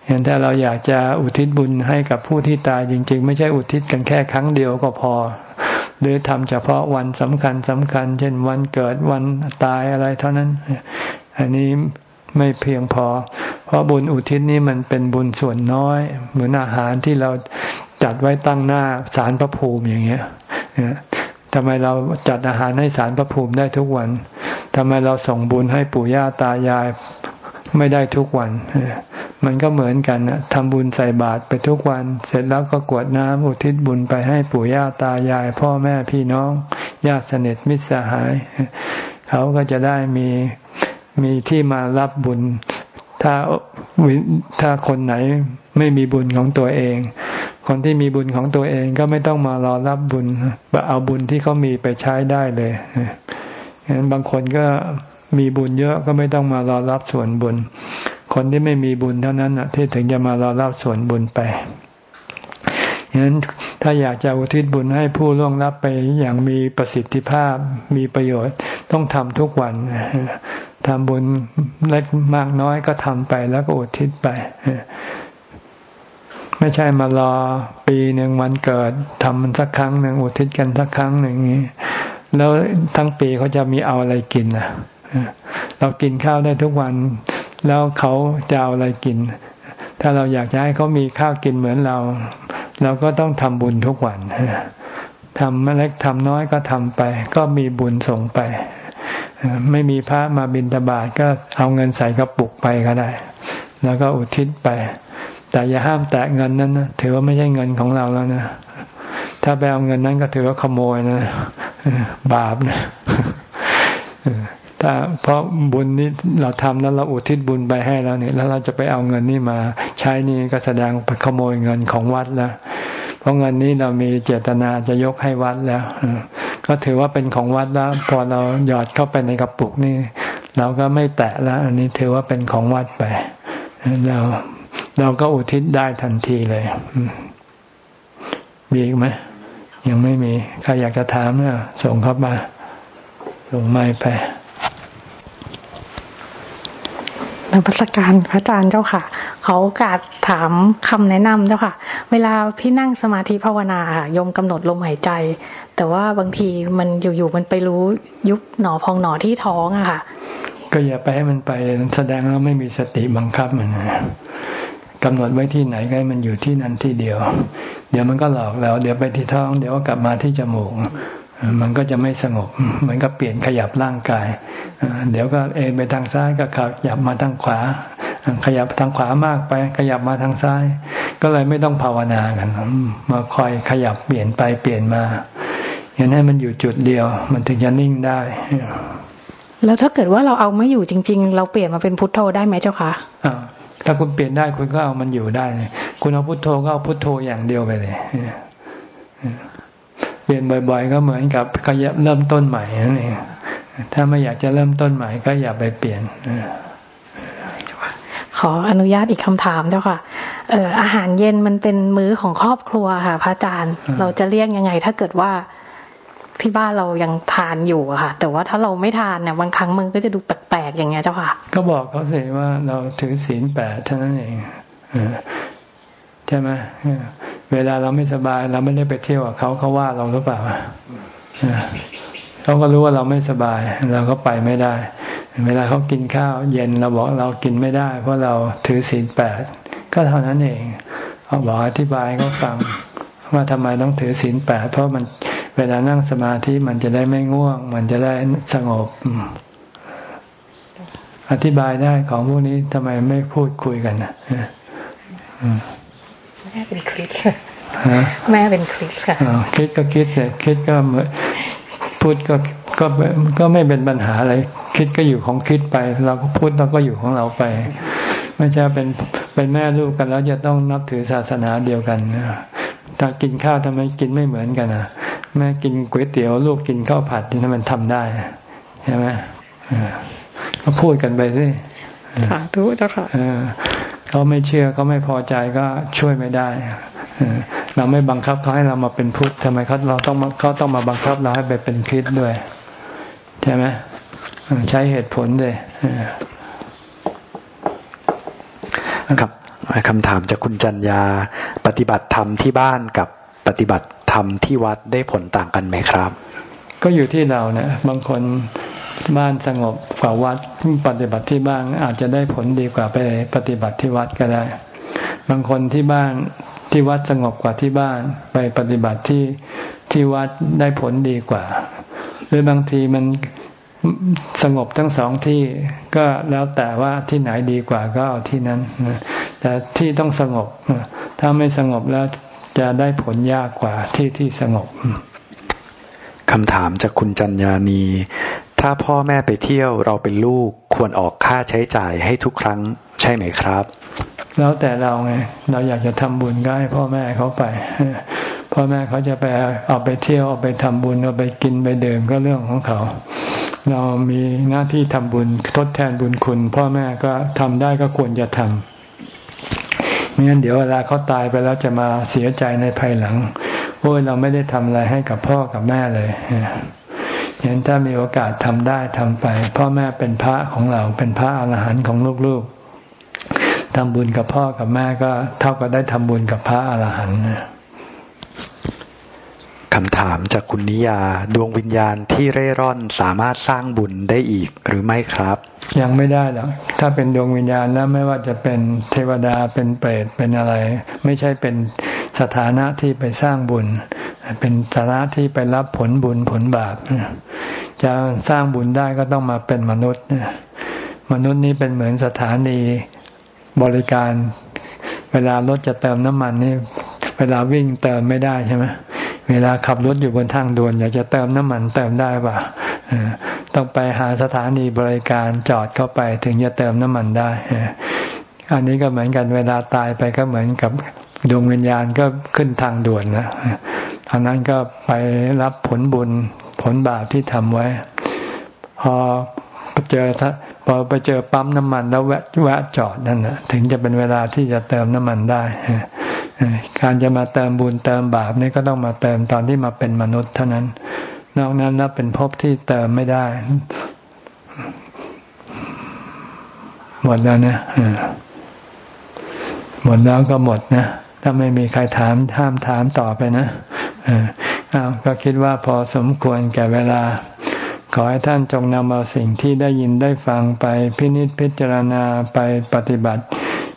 เห็นถ้าเราอยากจะอุทิศบุญให้กับผู้ที่ตายจริง ๆ ไม่ใช่อุทิศกันแค่ครั้งเดียวก็พอ หรือทำเฉพาะวันสำคัญสำคัญ เช่นวันเกิดวันตายอะไรเท่านั้น อันนี้ไม่เพียงพอ เพราะบุญอุทิศนี่มันเป็นบุญส่วนน้อย เหมือนอาหารที่เราจัดไว้ตั้งหน้าสารพระภูมิอย่างเงี้ย ทำไมเราจัดอาหารให้สารพระภูมิได้ทุกวันทำไมเราส่งบุญให้ปู่ย่าตายายไม่ได้ทุกวัน มันก็เหมือนกันนะทำบุญใส่บาตรไปทุกวัน เสร็จแล้วก็กวดน้ำอุทิศบุญไปให้ปู่ย่าตายาย พ่อแม่พี่น้องญาติสนิทมิตรสหาย เขาก็จะได้มีมีที่มารับบุญ ถ้าถ้าคนไหนไม่มีบุญของตัวเอง คนที่มีบุญของตัวเองก็ไม่ต้องมารอรับบุญเอาบุญที่เขามีไปใช้ได้เลยงั้นบางคนก็มีบุญเยอะก็ไม่ต้องมารอรับส่วนบุญ คนที่ไม่มีบุญเท่านั้นที่ถึงจะมารอรับส่วนบุญไปฉะนั้นถ้าอยากจะอุทิศบุญให้ผู้ล่วงลับไปอย่างมีประสิทธิภาพมีประโยชน์ ต้องทำทุกวันทำบุญเล็กมากน้อยก็ทำไปแล้วก็อุทิศไป ไม่ใช่มารอปีหนึ่งวันเกิดทำมันสักครั้งหนึ่งอุทิศกันสักครั้งหนึ่งนี้ แล้วทั้งปีเขาจะมีเอาอะไรกินอะเรากินข้าวได้ทุกวัน แล้วเขาจะเอาอะไรกิน ถ้าเราอยากจะให้เขามีข้าวกินเหมือนเรา เราก็ต้องทำบุญทุกวันทำเล็กทำน้อยก็ทำไป ก็มีบุญส่งไป ไม่มีพระมาบิณฑบาตก็เอาเงินใส่กระปุกไปก็ได้ แล้วก็อุทิศไป แต่อย่าห้ามแตะเงินนั้นนะถือว่าไม่ใช่เงินของเราแล้วนะถ้าไปเอาเงินนั้นก็ถือว่าขโมยนะบาปนะถ้าเพราะบุญนี้เราทำแล้วเราอุทิศบุญไปให้แล้วเนี่ย แล้วเราจะไปเอาเงินนี่มา ใช้นี่ก็แสดงไปขโมยเงินของวัดแล้วเพราะเงินนี้เรามีเจตนาจะยกให้วัดแล้วก็ถือว่าเป็นของวัดแล้ว พอเราหยอดเข้าไปในกระปุกนี่ เราก็ไม่แตะแล้ว อันนี้ถือว่าเป็นของวัดไปเรา เราก็อุทิศได้ทันทีเลย มีอีกไหมยังไม่มี ใครอยากจะถามเนี่ยส่งเข้ามา ส่งไม้ไปนพัสการพระอาจารย์เจ้าค่ะ เขาโอกาสถามคำแนะนำเจ้าค่ะ เวลาที่นั่งสมาธิภาวนาค่ะยมกำหนดลมหายใจ แต่ว่าบางทีมันอยู่ๆมันไปรู้ยุบหนอพองหนอที่ท้องอะค่ะ ก็อย่าไปให้มันไปแสดงว่าไม่มีสติบังคับมัน กำหนดไว้ที่ไหนก็ให้มันอยู่ที่นั่นที่เดียว เดี๋ยวมันก็หลอกเรา เดี๋ยวไปที่ท้อง เดี๋ยวก็กลับมาที่จมูก มันก็จะไม่สงบเหมือนกับเปลี่ยนขยับร่างกาย เดี๋ยวก็เอ็นไปทางซ้ายก็ขยับมาทางขวา ขยับทางขวามากไป ขยับมาทางซ้าย ก็เลยไม่ต้องภาวนากัน มาคอยขยับเปลี่ยนไปเปลี่ยนมาอย่างนั้นมันอยู่จุดเดียว มันถึงจะนิ่งได้แล้วถ้าเกิดว่าเราเอาไม่อยู่จริง ๆ เราเปลี่ยนมาเป็นพุทโธได้ไหมเจ้าคะ ถ้าคุณเปลี่ยนได้คุณก็เอามันอยู่ได้ คุณเอาพุทโธก็เอาพุทโธอย่างเดียวไปเลยเปลี่ยนบ่อย ๆ ก็เหมือนกับขยับเริ่มต้นใหม่นั่นเองถ้าไม่อยากจะเริ่มต้นใหม่ก็อย่าไปเปลี่ยนขออนุญาตอีกคำถามเจ้าค่ะเอออาหารเย็นมันเป็นมื้อของครอบครัวค่ะ พระอาจารย์ เราจะเรียกยังไง ถ้าเกิดว่า ที่บ้านเรายังทานอยู่อะค่ะ แต่ว่าถ้าเราไม่ทานเนี่ยบางครั้งมันก็จะดูแปลกๆอย่างเงี้ยเจ้าค่ะ ก็บอกเขาสิว่าเราถือศีลแปดเท่านั้นเองใช่ไหมเวลาเราไม่สบาย เราไม่ได้ไปเที่ยวกับเขาเขาว่าเราหรือเปล่าเขาก็รู้ว่าเราไม่สบาย เราก็ไปไม่ได้ เวลาเขากินข้าว เย็นเราบอกเรากินไม่ได้ เพราะเราถือศีลแปดก็เท่านั้นเองเขาบอกอธิบายเขาฟังว่าทำไมต้องถือศีลแปดเพราะมัน เวลานั่งสมาธิมันจะได้ไม่ง่วง มันจะได้สงบ อธิบายได้ของพวกนี้ทำไมไม่พูดคุยกันนะแม่เป็นคริสแม่เป็นคริสค่ะคิดก็คิดเลยคิดก็เหมือนพูดก็ก็ก็ไม่เป็นปัญหาอะไร คิดก็อยู่ของคิดไป เราก็พูดเราก็อยู่ของเราไป ไม่ใช่เป็นเป็นแม่ลูกกันแล้วจะต้องนับถือศาสนาเดียวกัน ถ้ากินข้าวทำไมกินไม่เหมือนกันอะแม่กินก๋วยเตี๋ยวลูกกินข้าวผัดนี่มันทำได้ใช่ไหมก็พูดกันไปสิสาธุเจ้าค่ะเขาไม่เชื่อเขาไม่พอใจก็ช่วยไม่ได้เราไม่บังคับเขาให้เรามาเป็นพุทธทำไมเขาเราต้องเขาต้องมาบังคับเราให้ไปเป็นคริสด้วย ใช่ไหมใช้เหตุผลเลยครับ คำถามจากคุณจัญญาปฏิบัติธรรมที่บ้านกับปฏิบัติธรรมที่วัดได้ผลต่างกันไหมครับ ก็อยู่ที่เราเนะบางคนบ้านสงบกว่าวัดปฏิบัติที่บ้านอาจจะได้ผลดีกว่าไปปฏิบัติที่วัดก็ได้ บางคนที่บ้านที่วัดสงบกว่าที่บ้าน ไปปฏิบัติที่ที่วัดได้ผลดีกว่า หรือบางทีมัน สงบทั้งสองที่ก็แล้วแต่ว่าที่ไหนดีกว่าก็เอาที่นั้นแต่ที่ต้องสงบ ถ้าไม่สงบแล้วจะได้ผลยากกว่าที่ที่สงบคำถามจากคุณจัญญาณีถ้าพ่อแม่ไปเที่ยวเราเป็นลูกควรออกค่าใช้จ่ายให้ทุกครั้งใช่ไหมครับ แล้วแต่เราไงเราอยากจะทำบุญก็ให้พ่อแม่เขาไปพ่อแม่เขาจะไปเอาไปเที่ยวเอาไปทำบุญเอาไปกินไปเดิมก็เรื่องของเขา เรามีหน้าที่ทำบุญทดแทนบุญคุณ พ่อแม่ก็ทำได้ก็ควรจะทำไม่งั้นเดี๋ยวเวลาเขาตายไปแล้วจะมาเสียใจในภายหลังโอ้ยเราไม่ได้ทำอะไรให้กับพ่อกับแม่เลยเห็นถ้ามีโอกาสทำได้ทำไป พ่อแม่เป็นพระของเราเป็นพระอรหันต์ของลูกๆทำบุญกับพ่อกับแม่ก็เท่ากับได้ทำบุญกับพระอรหันต์ คำถามจากคุณนิยา ดวงวิญญาณที่เร่ร่อนสามารถสร้างบุญได้อีกหรือไม่ครับ ยังไม่ได้หรอกถ้าเป็นดวงวิญญาณแล้วไม่ว่าจะเป็นเทวดาเป็นเปรตเป็นอะไร ไม่ใช่เป็นสถานะที่ไปสร้างบุญ เป็นสถานะที่ไปรับผลบุญผลบาปจะสร้างบุญได้ก็ต้องมาเป็นมนุษย์มนุษย์นี้เป็นเหมือนสถานีบริการ เวลารถจะเติมน้ำมันนี่เวลาวิ่งเติมไม่ได้ใช่ไหม เวลาขับรถอยู่บนทางด่วน อยากจะเติมน้ำมันเติมได้ปะต้องไปหาสถานีบริการจอดเข้าไปถึงจะเติมน้ำมันได้ อันนี้ก็เหมือนกันเวลาตายไปก็เหมือนกับดวงวิญญาณก็ขึ้นทางด่วนนะทางนั้นก็ไปรับผลบุญผลบาปที่ทำไว้ พอเจอพอไปเจอปั๊มน้ำมันแล้วแวะแวะจอดนั่นนะถึงจะเป็นเวลาที่จะเติมน้ำมันได้ การจะมาเติมบุญเติมบาปนี่ก็ต้องมาเติมตอนที่มาเป็นมนุษย์เท่านั้น นอกนั้นนับเป็นภพที่เติมไม่ได้ หมดแล้วนะหมดแล้วก็หมดนะ ถ้าไม่มีใครถามห้ามถามต่อไปนะอ้าวก็คิดว่าพอสมควรแก่เวลา ขอให้ท่านจงนำเอาสิ่งที่ได้ยินได้ฟังไปพินิจพิจารณาไปปฏิบัติ